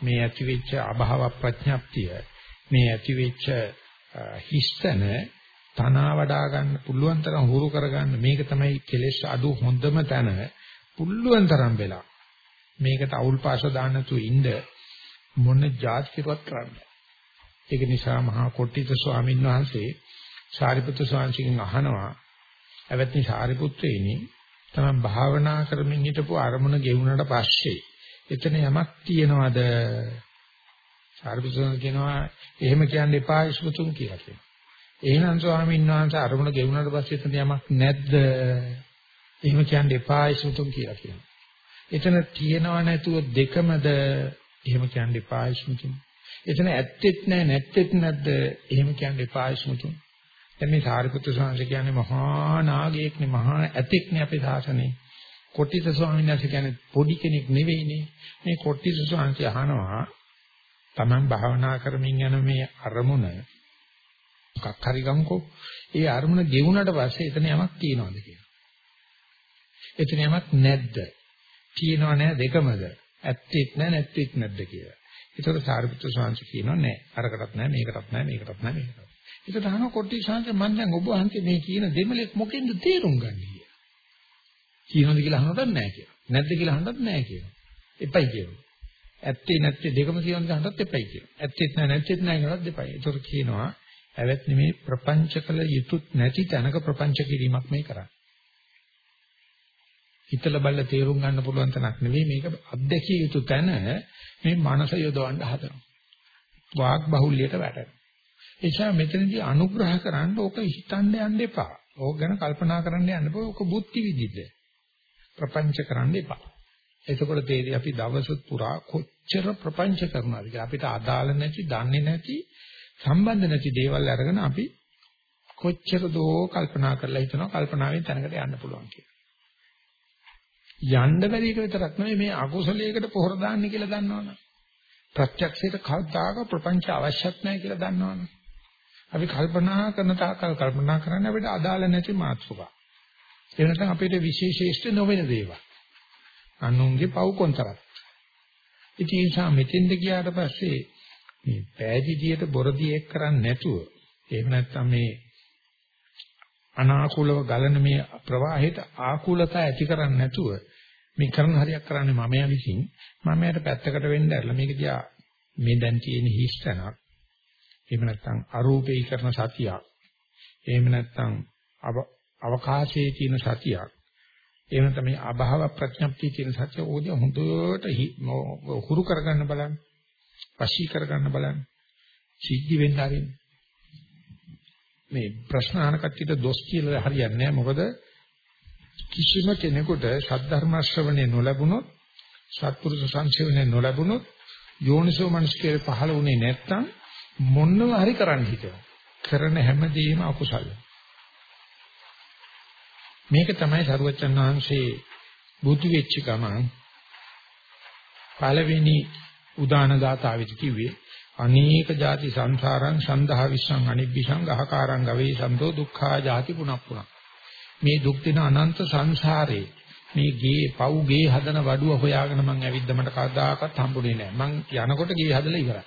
A: මේ ඇතිවෙච්ච අභාව ප්‍රඥාප්තිය මේ ඇතිවෙච්ච හිස්තන තනවා වඩා ගන්න පුළුවන් තරම් හුරු කරගන්න මේක තමයි කෙලෙස් අඩු හොඳම තැන පුළුවන් තරම් වෙලා මේකට අවුල් පාස දාන්න තු ඉන්න මොන જાත් කිරුවත් කරන්න. ඒක නිසා මහා කොට්ටිත ස්වාමීන් වහන්සේ සාරිපුත්‍ර ස්වාමීන් අහනවා එවත්නි සාරිපුත්‍රයනි තමයි භාවනා කරමින් හිටපු අරමුණ ගෙවුනට පස්සේ එතන යමක් තියනවද සාරිපුත්‍රයන් කියනවා එහෙම කියන්න එපා ඉස්මතුන් කියලා කියනවා. එහෙනම් ස්වාමීන් වහන්සේ අරමුණ ගෙවුනට පස්සේ එතන යමක් නැද්ද? එහෙම කියන්න එපා ඉස්මතුන් කියලා කියනවා. එතන තියනව නැතුව දෙකමද? එහෙම කියන්න එපා ඉස්මතුන්. එතන ඇත්තෙත් නැහැ නැත්තෙත් නැද්ද? එහෙම කියන්න එපා ඉස්මතුන්. දැන් මේ සාරිපුත්‍ර ස්වාමීන් කියන්නේ මහා නාගයෙක්නේ මහා ඇතෙක්නේ අපේ ශාසනයේ. කොට්ටිත ස්වාමීන් වහන්සේ කියන්නේ පොඩි කෙනෙක් නෙවෙයිනේ. මේ කොට්ටිත ස්වාමීන් අහනවා Taman භාවනා කරමින් යන මේ අරමුණ මොකක් හරි ගමුකෝ. ඒ අරමුණ ගෙවුනට පස්සේ එතන යමක් තියනවද කියලා. එතන යමක් නැද්ද? තියනව නැහැ දෙකමද? ඇත්තෙත් නැහැ නැත්තෙත් නැද්ද කියලා. ඒතකොට සාරිපුත්‍ර ස්වාමීන් කියනවා නෑ. අරකටත් නෑ මේකටත් නෑ මේකටත් නෑ මේකටත්. ඒකට අහන කොටි ස්වාමීන් මම දැන් ඔබ වහන්සේ මේ කියන දෙමලෙක් මොකෙන්ද තේරුම් ගන්නේ කියලා. කියනවද කියලා අහනවත් නෑ කියලා. නැද්ද කියලා අහනවත් නෑ කියලා. එපයි කියනවා. ඇත්තේ නැත්තේ දෙකම කියනද අහනවත් එපයි කියනවා. ඇත්තෙත් නෑ නැත්තෙත් නෑ කියනවත් දෙපයි. ඒතකොට කියනවා ඇවත් නෙමේ ප්‍රපංච කළ යුතුත් නැති තැනක ප්‍රපංච කිරීමක් මේ කරන්නේ. හිතලා බලලා තේරුම් ගන්න පුළුවන් තැනක් නෙවෙයි මේක අත්දැකිය යුතු තැන මේ මනස යොදවන්න හදනවා. වාග් බහුල්‍යයට වැටෙනවා. ඒ නිසා මෙතනදී අනුග්‍රහ කරන්න ඕක හිතන්න යන්න එපා. ඕක ගැන කල්පනා කරන්න යන්න එපා. ඕක බුද්ධි විදිහට. ප්‍රපංච කරන්න එපා. එතකොට තේරෙයි අපි දවස පුරා කොච්චර ප්‍රපංච කරනවද කියලා. අපිට අදාළ නැති, දන්නේ නැති, සම්බන්ධ නැති දේවල් අරගෙන අපි කොච්චර දෝ කල්පනා කරලා හිතනවා කල්පනාවෙන් තැනකට යන්න පුළුවන් කියලා. යන්න බැරි එක විතරක් නෙවෙයි මේ අකුසලයකට පොහොර දාන්න කියලා දන්නවනේ. ප්‍රත්‍යක්ෂයට කවදාක ප්‍රපංච අවශ්‍යත් නැහැ කියලා දන්නවනේ. අපි කල්පනා කරන තාකල් කල්පනා කරන්නේ අපිට අදාළ නැති මාතෘකා. ඒ නැත්නම් අපිට විශේෂේෂ්ඨ නොවන දේවල්. අනුන්ගේ පව් කොන්තරත්. ඉතින් ඒ නිසා මෙතෙන්ද ගියාට පස්සේ මේ පෑදීදියට බොරදී එක් කරන්නේ නැතුව එහෙම නැත්නම් මේ අනාකූලව ගලන මේ ප්‍රවාහයට ආකූලතා ඇති කරන්නේ නැතුව මේ කරන හරියක් කරන්නේ මමයා විසින්. මමයාට පැත්තකට වෙන්න ඇරලා මේක දිහා මේ දැන් තියෙන හිස්තනක්. එහෙම නැත්නම් අරූපීකරණ සතියක්. එහෙම නැත්නම් අවකාශයේ තියෙන සතියක්. එහෙම නැත්නම් මේ අභාව ප්‍රඥප්තිය තියෙන සතිය ඕදී හොඳට හුරු කරගන්න බලන්න. වශී කරගන්න බලන්න. සිද්ධි වෙන්න ආරින්න මේ ප්‍රශ්න අහන කට්ටියට දොස් කියලා හරියන්නේ නැහැ. මොකද කිසිම කෙනෙකුට සද්ධර්ම ශ්‍රවණය නොලැබුණොත් සත්පුරුෂ සංසේවනය නොලැබුණොත් යෝනිසෝ මනස්කේ පහළ වුණේ නැත්නම් මොන්නව හරි කරන්න හිතෙනවා. කරන හැමදේම අකුසල. මේක තමයි සරුවචන් වහන්සේ බුදු වෙච්ච ගමන් පළවෙනි උදාන දාතාවෙදි කිව්වේ අනේක ಜಾති සංසාරං සන්දහා විස්සං අනිබ්බිසං ගහකාරං ගවේ සන්තෝ දුක්ඛා ಜಾති පුනප්පුන මේ දුක් දින අනන්ත සංසාරේ මේ ගේ පව් ගේ හදන වඩුව හොයාගෙන මං ඇවිද්ද මට කවදාකවත් හම්බුනේ නැහැ මං යනකොට ගේ හදලා ඉවරයි.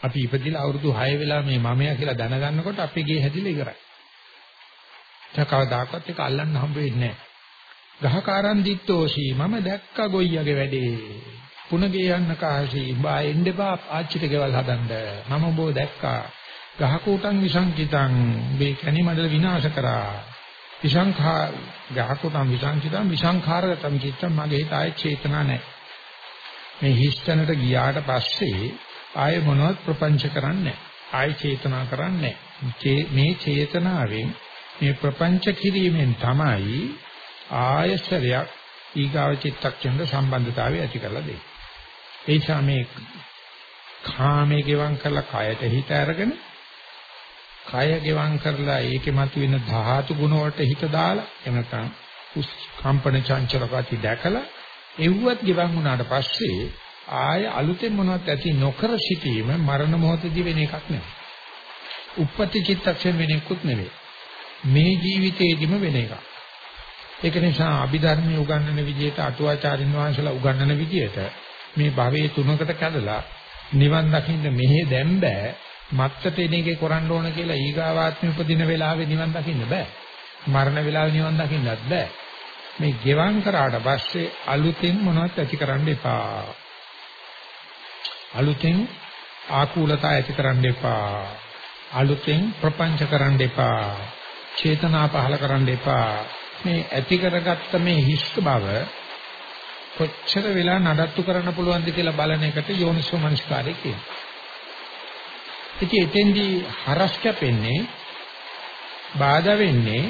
A: අපි ඉපදිලා අවුරුදු 6 වෙලා මේ මමයා කියලා දැනගන්නකොට අපේ ගේ හැදිලා ඉවරයි. දැන් කවදාකවත් ඒක අල්ලන්න හම්බ වෙන්නේ නැහැ ගහකාරන් දිත්තෝසි මම දැක්ක ගොයියගේ වැඩේ. පුණගේ යන්න කාසී බා එන්න එපා ආච්චිට ගෙවල් හදන්න. මම ඔබ දැක්කා. ගහකූටන් විසංකිතං මේ කැණි මඩල විනාශ කරා. විසංඛා ගහකූටන් විසංකිතං විසංඛාරගතම් චිත්තම් මගේ හිත ආයේ චේතනා නැහැ. මේ හිස්තැනට ගියාට පස්සේ ආයේ මොනවත් ප්‍රපංච කරන්නේ ආයේ චේතනා කරන්නේ මේ චේතනාවෙන් මේ ප්‍රපංච කිරීමෙන් තමයි ආයසරයක් ඊගාව චිත්තක්ෂණ සම්බන්ධතාවය ඇති කරලා දෙන්නේ. ඒ නිසා මේ කාමයේ ගෙවම් කරලා කයට හිත අරගෙන කය ගෙවම් කරලා ඒකේ මතුවෙන ධාතු ගුණ වලට හිත දාලා එහෙම නැත්නම් කම්පන චංචල ගති දැකලා එව්වත් ගෙවම් වුණාට පස්සේ ආය අලුතෙන් මොනවත් ඇති නොකර සිටීම මරණ මොහොතදී වෙන එකක් නෙවෙයි. උපපති චිත්තක්ෂණ වෙන එකකුත් නෙවෙයි. මේ ජීවිතේදිම වෙන එකක්. ඒක නිසා අභිධර්මයේ උගන්වන විදිහට අටුවාචාරින් වහන්සේලා උගන්වන විදිහට මේ භවයේ තුනකට කැඩලා නිවන් දකින්න මෙහෙ දැන් බෑ මත්තට එන එකේ කරන්න ඕන කියලා ඊගාවාත්ම උපදින වෙලාවේ නිවන් දකින්න බෑ. මරණ වෙලාවේ නිවන් දකින්නත් බෑ. මේ ගෙවම් කරාට පස්සේ අලුතෙන් මොනවත් ඇති කරන්න එපා. අලුතෙන් ආකූලතා ඇති කරන්න එපා. අලුතෙන් ප්‍රපංච කරන්න එපා. චේතනා පහල කරන්න එපා. මේ ඇති කරගත්ත මේ හිස්ක බව කොච්චර වෙලා නඩත්තු කරන්න පුළුවන්ද කියලා බලන එකට යෝනිසෝ මනස්කාරය කියනවා. ඉතින් එතෙන්දී හරස් කැපෙන්නේ බාධා වෙන්නේ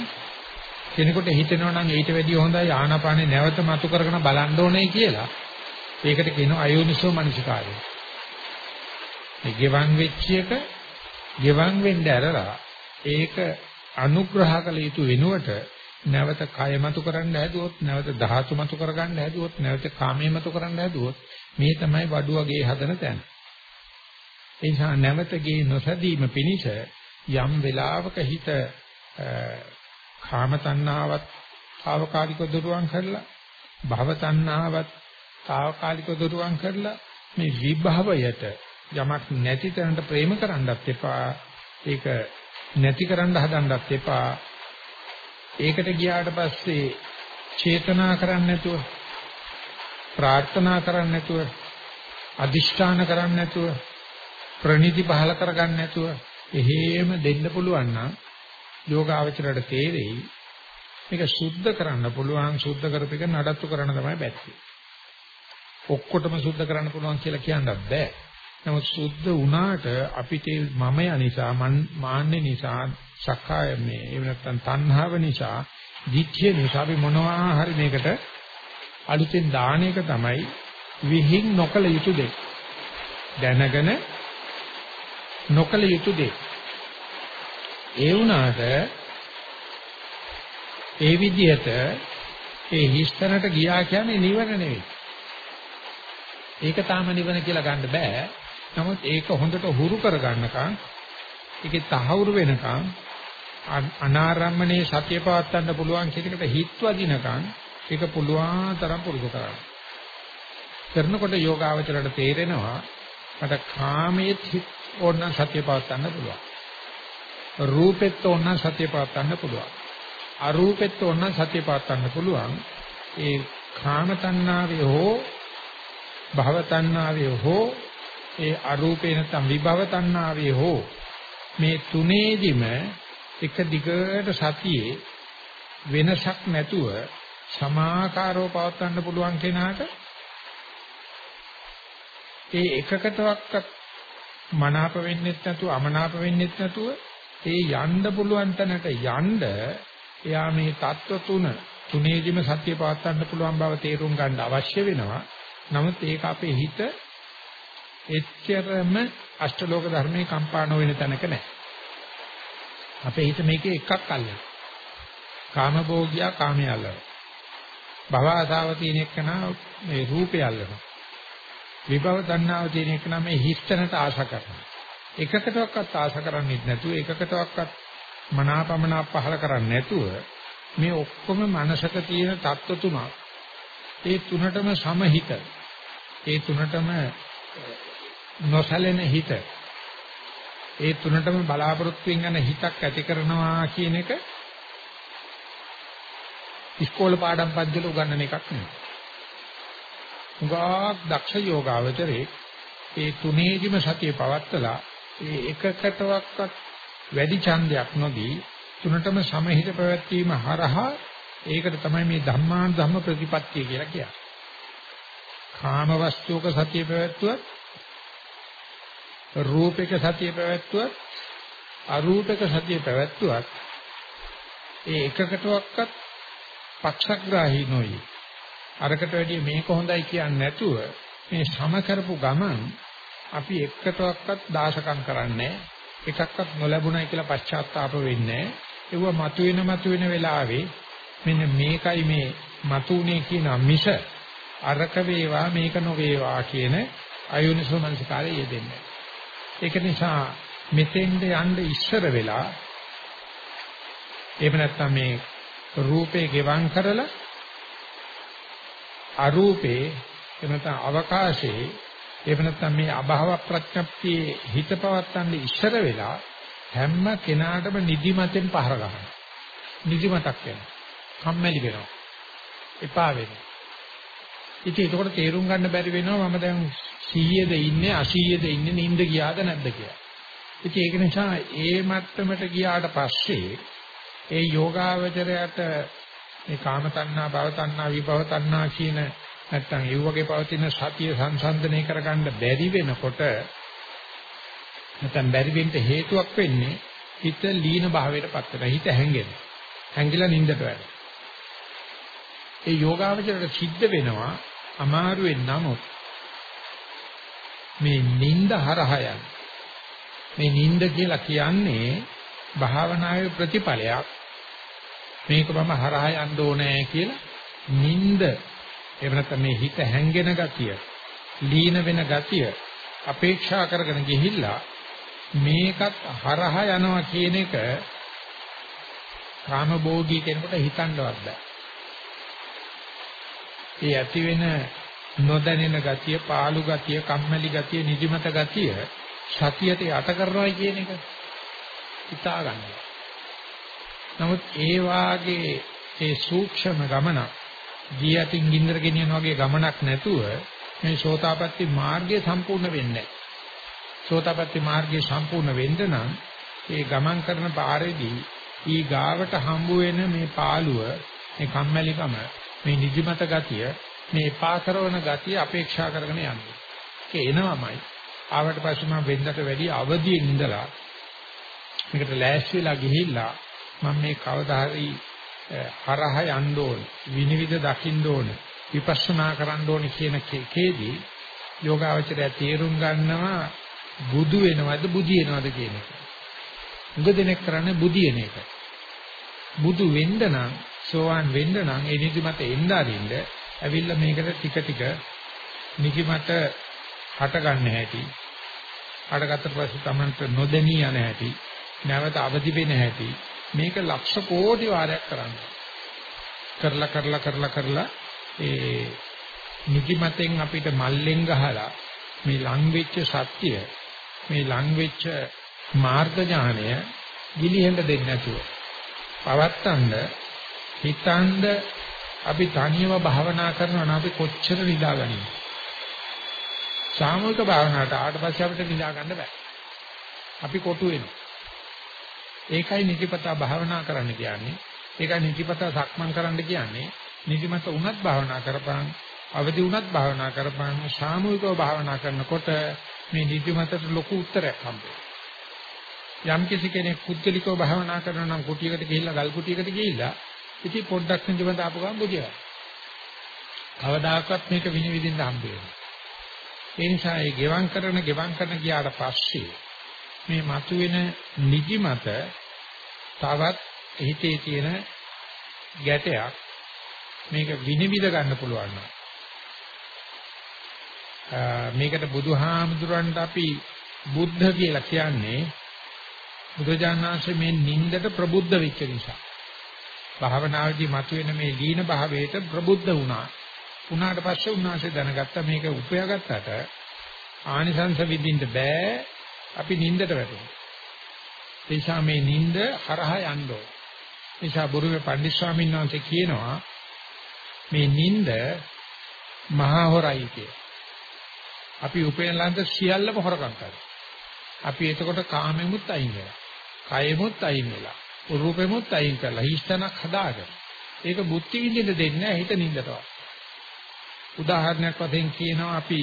A: කෙනෙකුට හිතෙනවා නම් ඊට වැඩිය හොඳයි ආනාපානේ නැවත මතු කරගෙන බලන්න ඕනේ කියලා. ඒකට කියනවා අයෝනිසෝ මනසිකාරය. මේ ගෙවන් වෙච්ච එක ගෙවන් වෙන්න ඇරලා ඒක අනුග්‍රහ කළ යුතු වෙනුවට නැවත කය මතු කරන්න හැදුවොත් නැවත ධාතු මතු කරගන්න හැදුවොත් නැවත කාමයේ මතු කරන්න හැදුවොත් මේ තමයි වඩුවගේ හදන තැන. ඒ නිසා නැවත ගේ නොසදීම පිණිස යම් වෙලාවක හිත කාම තණ්හාවත් తాවකාලික දුරුවන් කරලා භව තණ්හාවත් తాවකාලික දුරුවන් කරලා මේ විභවයට යමක් නැති තැනට ප්‍රේම කරන්නත් එපා. ඒක නැති කරන්න හදන්නත් එපා. ඒකට ගියාට පස්සේ චේතනා කරන්නේ නැතුව ප්‍රාර්ථනා කරන්නේ නැතුව අදිෂ්ඨාන කරන්නේ නැතුව ප්‍රණීති පහල කරගන්න නැතුව එහෙම දෙන්න පුළුවන් නම් යෝගාවචරයට තේරෙයි මේක සුද්ධ කරන්න පුළුවන් සුද්ධ කරපිට නඩත්තු කරන්න තමයි බැත්ති. ඔක්කොටම සුද්ධ කරන්න පුළුවන් කියලා කියන්නත් බෑ. නමුත් සුද්ධ වුණාට අපිට මමය නිසා මාන්නේ නිසා සක්කාය මේ එහෙම නැත්නම් තණ්හාව නිසා දිච්ඡය නිසා අපි මොනවා හරි මේකට අලුතෙන් දාන එක තමයි විහිං නොකල යුතු දෙය. දැනගෙන නොකල යුතු දෙය. ඒ වුණාට ඒ විදිහට ඒ හිස්තැනට ගියා කියන්නේ නිවන නෙවෙයි. ඒක තාම නිවන කියලා ගන්න බෑ. නමුත් ඒක හොඳට හුරු කරගන්නකම් ඒකේ තහවුරු වෙනකම් අනාරම්මනේ සතිය පවත්වන්න පුළුවන් කියන එකට හිත්වදිනකම් ඒක පුළුවන් තරම් පුරුදු කරන්න. කරනකොට යෝගාවචරයට තේරෙනවා මට කාමයේ හිත් ඕනනම් සතිය පවත්වන්න පුළුවන්. රූපෙත් ඕනනම් සතිය පවත්වන්න පුළුවන්. අරූපෙත් ඕනනම් සතිය පවත්වන්න පුළුවන්. ඒ කාම තණ්හාවේ හෝ භව තණ්හාවේ හෝ ඒ අරූපේ නැත්නම් විභව තණ්හාවේ හෝ මේ තුනේදිම එක දිගට සතියේ වෙනසක් නැතුව සමාකාරව පවත්වන්න පුළුවන් කෙනාට ඒ එකකටවත් මනාප වෙන්නෙත් නැතුව අමනාප වෙන්නෙත් නැතුව ඒ යන්න පුළුවන් තැනට යන්න එයා මේ தত্ত্ব තුන තුනේදිම සත්‍ය පාත්තන්න පුළුවන් බව තේරුම් ගන්න අවශ්‍ය වෙනවා. නමුත් ඒක අපේ හිත එච්චරම අෂ්ටලෝක ධර්මයේ කම්පා නොවන තැනක නැහැ. අපේ හිත මේකේ එකක් අල්ලන. කාමභෝගියා කාමයේ අල්ලන. භව ආසාව තියෙන එකන මේ රූපය අල්ලනවා. විභව තණ්හාව තියෙන එක නම් මේ හිස්තනට ආශ කරනවා. එකකටවත් ආශ කරන්නේ නැතුව එකකටවත් මනාපමන පහල කරන්නේ නැතුව මේ ඔක්කොම මනසක තියෙන தত্ত্ব තුනක්. ඒ තුනටම සමහිත. ඒ තුනටම නොසැලෙන හිත. ඒ තුනටම බලාපොරොත්තු වෙන හිතක් ඇති කරනවා කියන එක ඉස්කෝල පාඩම් පන්තිවල උගන්වන එකක් නෙවෙයි. උගාක් දක්ෂ යෝගාවචරේ ඒ තුනේදිම සතිය පවත්තලා ඒ එකකටවත් වැඩි ඡන්දයක් නොදී තුනටම සමහිත පැවැත්වීම හරහා ඒකට තමයි මේ ධම්මාන ධම්ම ප්‍රතිපත්තිය කියලා කියන්නේ. කාම වස්තුක සතිය පැවැත්වුවත් රූපයක සතිය පැවැත්වුවත් අරූපයක සතිය පැවැත්වුවත් ඒ එකකටවත් පක්ෂග්‍රාහී නොයි. අරකට වැඩිය මේක හොඳයි කියන්නේ නැතුව මේ සම කරපු ගමන් අපි එක්කටවත් දාශකම් කරන්නේ එකක්වත් නොලැබුණයි කියලා පශ්චාත්තාප වෙන්නේ ඒව මතුවෙන මතුවෙන වෙලාවේ මෙන්න මේකයි මේ මතුනේ කියන මිස අරක වේවා මේක නොවේවා කියන අයෝනිසෝ මනසිකාරය යෙදෙන්නේ. ඒක නිසා මෙතෙන්ද යන්න ඉස්සර වෙලා එහෙම නැත්නම් මේ රූපේ ගෙවම් කරලා අරූපේ එහෙම නැත්නම් අවකාශයේ එහෙම නැත්නම් මේ අභාව ප්‍රඥප්තියේ හිත පවත්තන්නේ ඉස්සර වෙලා හැම කෙනාටම නිදිමතෙන් පහර ගන්නවා. නිදිමතක් වෙනවා. කම්මැලි වෙනවා. එපා වෙනවා. ඉතින් ඒකට තේරුම් ගන්න බැරි වෙනවා මම දැන් 100ද ඉන්නේ 80ද ඉන්නේ නිින්ද ගියාද නැද්ද කියලා. ඉතින් ඒක නිසා ඒ මට්ටමට ගියාට පස්සේ ඒ යෝගාවචරයට මේ කාම තණ්හා, භව තණ්හා, විභව තණ්හා කියන නැත්තම් ඒ වගේ පවතින සතිය සංසන්දනය කරගන්න බැරි වෙනකොට නැත්තම් බැරි වෙන්න හේතුවක් වෙන්නේ හිත ලීන භාවයටපත් වෙනවා. හිත හැංගෙනවා. හැංගිලා නිින්දට වැටෙනවා. ඒ යෝගාවචරයට සිද්ධ වෙනවා අමාරුවෙන් නමුත් මේ නිින්ද හරහා මේ නිින්ද කියලා කියන්නේ භාවනාවේ ප්‍රතිඵලයක් මේක මම හරහා යන්න ඕනේ කියලා නිින්ද එහෙම නැත්නම් මේ හිත හැංගෙන ගතිය ලීන වෙන ගතිය අපේක්ෂා කරගෙන ගිහිල්ලා මේකත් හරහා යනවා කියන එක කාමභෝගී කෙනෙකුට හිතන්නවත් බෑ. ඒ ඇති වෙන නොදැනෙන ගතිය, පාළු ගතිය, කම්මැලි ගතිය, නිදිමත ගතිය සතියට යට කරනවා කියන එක හිතා ගන්නවා. නමුත් ඒ වාගේ ඒ සූක්ෂම ගමන දී අතින් ගින්දර ගෙනියන වගේ ගමනක් නැතුව මේ සෝතාපට්ටි මාර්ගය සම්පූර්ණ වෙන්නේ නැහැ. සෝතාපට්ටි මාර්ගය සම්පූර්ණ වෙන්න නම් ඒ ගමන් කරන පාරේදී ඊ ගාවට හම්බ වෙන මේ පාළුව, මේ කම්මැලිකම, මේ නිදිමත ගතිය, මේ එපා කරන ගතිය අපේක්ෂා කරගෙන යන්නේ. ඒක එනවමයි. ආවට පස්සේ මම වෙන්නට වැඩි අවදියෙන් ඉඳලා මේකට ලෑස්ති වෙලා ගිහිල්ලා මම මේ කවදා හරි හරහා යන්න ඕනේ විනිවිද දකින්න ඕනේ විපස්සනා කරන්න ඕනේ කියන කේදී යෝගාවචරය තේරුම් ගන්නවා බුදු වෙනවද බුදියනවද කියන එක. උග දෙනෙක් කරන්නේ බුදියන එක. බුදු වෙන්න නම් සෝවාන් වෙන්න නම් ඒ නිදිමත එන්න අරින්න ඇවිල්ලා මේකට ටික ටික නිදිමත හට ගන්න හැටි හටගත්තට පස්සේ Tamanට නොදෙනී යන හැටි නැවත අවදි වෙන හැටි මේක ලක්ෂ කෝටි වාරයක් කරන්න. කරලා කරලා කරලා කරලා ඒ නිදිමතෙන් අපිට මල්ලෙන් ගහලා මේ ලං වෙච්ච සත්‍ය මේ ලං වෙච්ච මාර්ග ඥානය ගිලිහෙන්න දෙන්නේ නැතුව පවත්තන්න හිතනද අපි තනියම භාවනා කරනවා නම් අපි කොච්චර නිදාගනිමු සාමූහික භාවනාවට ආවට පස්සේ අපිට නිදා ගන්න බෑ. අපි කොටු වෙනවා. ඒකයි නිතිපතා භාවනා කරන්න කියන්නේ. ඒකයි නිතිපතා සක්මන් කරන්න කියන්නේ. නිදිමත උනත් භාවනා කරපන්, අවදි උනත් භාවනා කරපන්, සාමූහිකව භාවනා කරනකොට මේ නිදිමතට ලොකු උත්තරයක් හම්බෙනවා. යම් කිසි කෙනෙක් පුද්ගලිකව භාවනා කරනවා නම් කුටියකට ගිහිල්ලා ගල් කුටියකට ගිහිල්ලා ඉතින් පොඩ්ඩක් නිදිමත ආපු ගමන් බුදියා. කවදාකවත් මේක විනිවිදින්න හම්බෙන්නේ. ඒ නිසා ඒ ගෙවම් කරන ගෙවම් කරන ගියාට පස්සේ මේ මතුවෙන නිදිමත තවත් හිතේ තියෙන ගැටයක් මේක විනිවිද ගන්න පුළුවන් මේකට බුදුහාමුදුරන්ට අපි බුද්ධ කියලා කියන්නේ බුදුජානනාංශයේ මේ නින්දට ප්‍රබුද්ධ වෙච්ච නිසා. භාවනාවේදී මතුවෙන මේ දීන භාවයට ප්‍රබුද්ධ වුණා. උනාට පස්සේ උන්වහන්සේ දැනගත්තා මේක උපයාගත්තට ආනිසංස විඳින්න බෑ අපි නිින්දට වැටෙනවා. ඒ නිසා මේ නිින්ද හරහා යන්න ඕන. ඒ නිසා බුරුමේ පණ්ඩිත් ස්වාමීන් වහන්සේ කියනවා මේ නිින්ද මහා හොරයි කියලා. අපි උපයන ලන්ද සියල්ලම හොරකම් කරනවා. අපි එතකොට කාමෙමුත් අයින් වෙනවා. කයෙමුත් අයින් වෙලා. රූපෙමුත් අයින් කරලා හිස්තනක් හදාගෙන. ඒක බුද්ධ විඳින්න දෙන්නේ හිත නිින්දටවත්. උදාහරණයක් වශයෙන් කියනවා අපි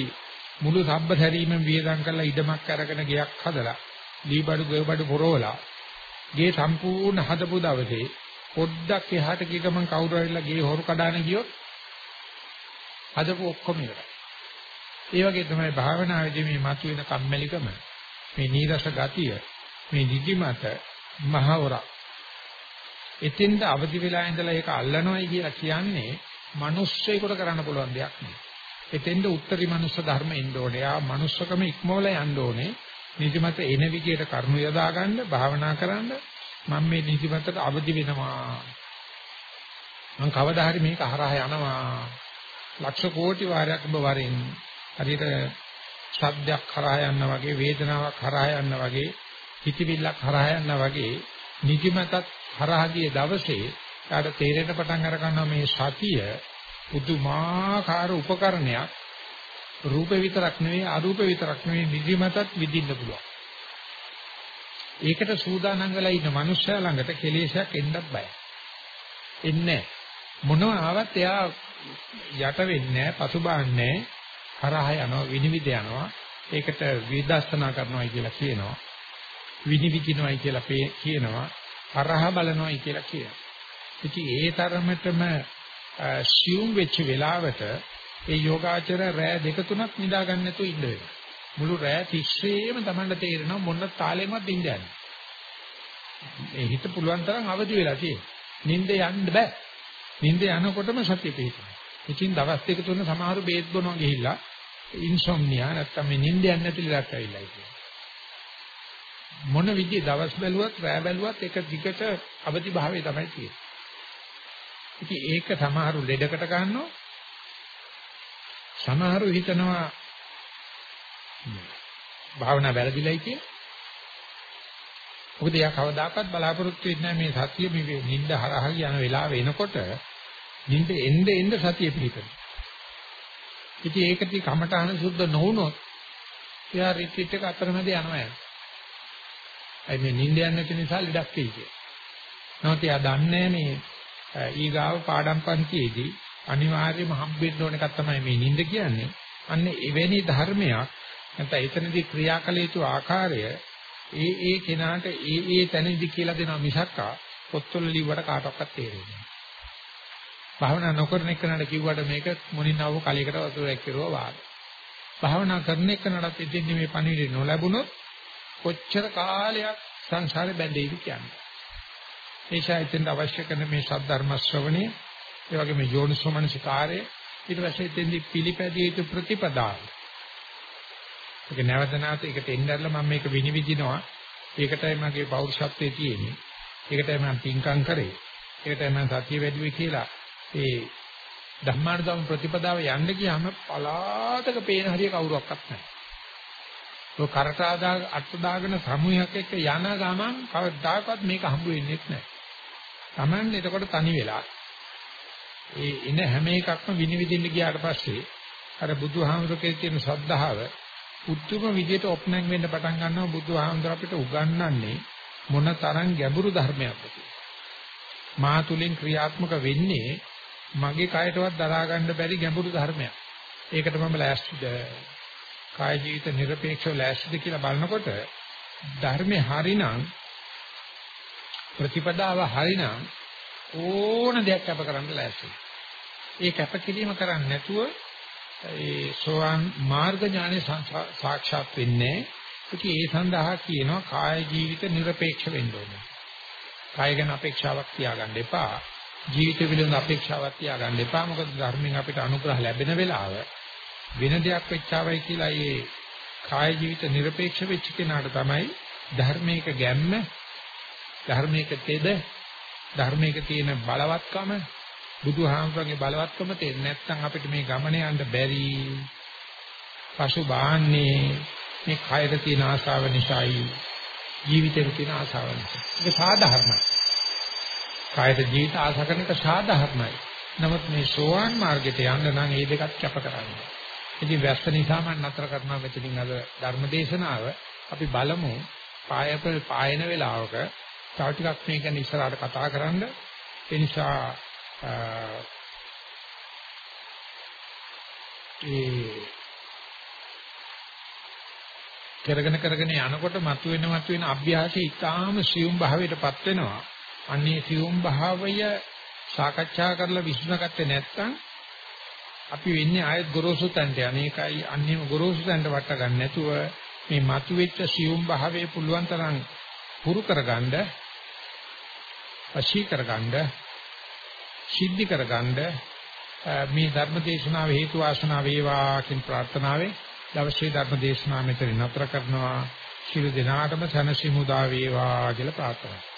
A: මුළු සබ්බ සැරීමෙන් වියදම් කරලා ඉඩමක් අරගෙන ගයක් හදලා දීබඩු ගෙවබඩු පොරවලා ගේ සම්පූර්ණ හදපු දවසේ පොඩ්ඩක් එහාට ගිය ගමන් කවුරු හරිලා ගේ හොරු කඩාන ගියොත් හදපු ඔක්කොම ඉවරයි. ඒ වගේ තමයි භාවනාවේදී මේ මතුවෙන කම්මැලිකම, මේ නීරස ගතිය, මේ නිදිමත මහවර. එතෙන්ද අවදි වෙලා ඉඳලා ඒක අල්ලනවයි කියලා කියන්නේ මිනිස්සෙකුට කරන්න පුළුවන් දෙයක් නෙවෙයි. එතෙන්ද උත්තරී මනුස්ස ධර්ම එන්න ඕනේ. ආ මනුස්සකම ඉක්මවල යන්න ඕනේ. නිදිමත එන විදියට කර්ම යොදා ගන්න භාවනා කරන්න මම මේ නිදිමතට අවදි වෙනවා මම කවදා හරි මේක හරහා යනවා ලක්ෂ කෝටි වාරයක් ඔබ වරින් හරියට ශබ්දයක් හරහා යන්න වගේ වේදනාවක් හරහා යන්න වගේ හිතවිල්ලක් හරහා යන්න වගේ නිදිමතත් හරහා ගිය දවසේ යාට තේරෙන්න පටන් අර ගන්නවා මේ සතිය පුදුමාකාර උපකරණයක් රූප විතරක් නෙවෙයි අරූප විතරක් නෙවෙයි නිදිමතත් විඳින්න පුළුවන්. ඒකට සූදානම් වෙලා ඉන්න මනුස්සයා ළඟට කෙලෙසයක් එන්නත් බයයි. එන්නේ මොනවා ආවත් එයා යට වෙන්නේ නැහැ, පසුබාන්නේ හරහා යනවා, විනිවිද යනවා. ඒකට විදර්ශනා කරනවායි කියලා කියනවා. විනිවිදිනවායි කියලා කියනවා. හරහා බලනවායි කියලා කියනවා. ඉතින් ඒ තරමටම සියුම් වෙච්ච වෙලාවට ඒ යෝගාචර රෑ දෙක තුනක් නිදා ගන්න නැතුව ඉන්න වෙනවා. මුළු රෑ තිස්සේම Tamanට තේරෙනවා මොන තාලෙන්වත් ඉන්න යන්නේ. ඒ හිත පුළුවන් තරම් අවදි වෙලා තියෙනවා. නිින්ද යන්න බෑ. නිින්ද යනකොටම සතිය පිහිටනවා. ඉතින් දවස් දෙක තුන සමහරු බේත් බොනවා ගිහිල්ලා ඉන්සොම්නියා නැත්තම් මේ නිින්ද යන්නේ නැති ලක් ඇවිල්ලා ඉතින්. මොන විදිහේ දවස් බැලුවත් රෑ බැලුවත් එක දිගට අවදි භාවයේ තමයි තියෙන්නේ. ඉතින් ඒක සමහරු ලෙඩකට ගන්නවා සමහරව හිතනවා භාවනා වැරදිලයි කියලා. මොකද යා කවදාකවත් බලාපොරොත්තු වෙන්නේ මේ සතිය මේ නිින්ද හරහා යන වෙලාව එනකොට නිින්ද එන්න එන්න සතිය පිළිපදින. ඉතින් ඒකට කමඨාන සුද්ධ නොවුනොත් එයා රිට්‍රීට් එක අතරමැද යනවා යන. අයි මේ නිින්ද යන්නේ නැති නිසා ලඩක් කියේ. නමුත් එයා දන්නේ මේ ඊගාව පාඩම් පන්තියේදී අනිවාර්යයෙන්ම හම්බෙන්න ඕන එකක් තමයි මේ නිින්ද කියන්නේ. අන්න එවැනි ධර්මයක් නැත්නම් එතනදී ක්‍රියාකල යුතු ආකාරය ඒ ඒ කෙනාට ඒ ඒ තැනදී කියලා දෙනවා මිසක් පොත්වල ලිව්වට කාටවත් තේරෙන්නේ නැහැ. භාවනා නොකරන එකනට කිව්වට මේක මොනින්වව කලයකට වතුරක් කෙරුවා වාද. භාවනා කරන එකනට එදින්දි මේ පණිවිඩ නොලැබුණොත් කොච්චර කාලයක් සංසාරේ බැඳෙයිද කියන්නේ. ඒ ශායතෙන් අවශ්‍ය කරන මේ සද්ධර්ම ශ්‍රවණය ඒ වගේම යෝනිසෝමනසිකාරය ඊට පස්සේ එතෙන්දී පිළිපැදිය යුතු ප්‍රතිපදාව. ඒක නැවත නැවත ඒකට එන්නදලා මම මේක විනිවිදිනවා. ඒකටයි මගේ පෞරුෂත්වයේ තියෙන්නේ. ඒකටයි මම පින්කම් කරේ. ඒකටයි මම සතිය වැඩිවේ කියලා. ඒ ධම්මානුධම් ප්‍රතිපදාව යන්න ගියාම පලාතක පේන හරිය කවුරක්වත් නැහැ. ඔය කරට ආදා අට දාගෙන සමූහයක් එක්ක යන ගමන් කවදාකවත් මේක හම්බ වෙන්නේ නැහැ. Tamanne එතකොට තනි වෙලා ඒ එන හැම එකක්ම විනිවිදින්න ගියාට පස්සේ අර බුදුහාමුදුරේ තියෙන ශ්‍රද්ධාව උත්තුම විදියට ඔප්නං වෙන්න පටන් ගන්නවා බුදුහාමුදුර අපිට උගන්වන්නේ මොන තරම් ගැඹුරු ධර්මයක්ද මා තුලින් ක්‍රියාත්මක වෙන්නේ මගේ කයටවත් දරා ගන්න බැරි ගැඹුරු ධර්මයක්. ඒකට මම ලෑස්තිද? කාය ජීවිත নিরপেক্ষව ලෑස්තිද කියලා බලනකොට ධර්මේ හරිනම් ප්‍රතිපදාව හරිනම් ඕන දෙයක් කැප කරන්න ලෑස්ති. ඒ කැපකිරීම කරන්නේ නැතුව ඒ සෝවාන් මාර්ග ඥානෙ සාක්ෂාත් වෙන්නේ. ඉතින් ඒ සඳහා කියනවා කාය ජීවිත নিরপেক্ষ වෙන්න ඕනේ. කාය ගැන අපේක්ෂාවක් තියාගන්න එපා. ජීවිත පිළිබඳ අපේක්ෂාවක් තියාගන්න එපා. මොකද ධර්මයෙන් අපිට අනුග්‍රහ ලැබෙන වෙලාව වෙන දෙයක් වෙච්චාවයි කියලා ඒ කාය ජීවිත নিরপেক্ষ වෙච්ච කෙනාට තමයි ධර්මයක ගැම්ම ධර්මයක තෙද ධර්මයක තියෙන බලවත්කම බුදුහාමුදුරගේ බලවත්කම තේරෙන්නේ නැත්නම් අපිට මේ ගමනේ යන්න බැරි. පසු බාන්නේ මේ කායක තියෙන ආශාව නිසායි ජීවිතේ තියෙන ආශාව නිසා ඒක සාධාරණයි. කායක ජීවිත ආශා කරන එක සාධාරණයි. නමුත් මේ සෝවාන් මාර්ගයට යන්න නම් මේ දෙකත් කැප කරන්න. ඉතින් වැස්ස නිසා මම නතර කරනවා මෙතනින් අද ධර්ම දේශනාව අපි බලමු පායප පායන වෙලාවක තව ටිකක් මේක ගැන ඉස්සරහට කතා කරන්න ඒ නිසා ඒ කරගෙන කරගෙන යනකොට මතුවෙන මතුවෙන අභ්‍යාසය ඊටාම සියුම් භාවයටපත් වෙනවා. අන්නේ සියුම් භාවය සාකච්ඡා කරලා විශ්ලේෂණගත්තේ නැත්නම් අපි වෙන්නේ ආයෙත් ගොරෝසු තැනට අනේකයි අන්නේම ගොරෝසු තැනට වට ගන්න නැතුව මේ මතුවෙච්ච සියුම් භාවයේ පුළුවන් තරම් පුරු කරගන්න වශී කරගන්න සිද්ධි කරගන්න මේ ධර්ම දේශනාව හේතු වාසනා වේවා කියන ප්‍රාර්ථනාවෙන් දවසේ ධර්ම දේශනාව මෙතන නතර කරනවා. ශිරු දිනාටම සනසිමුදා වේවා කියලා ප්‍රාර්ථනා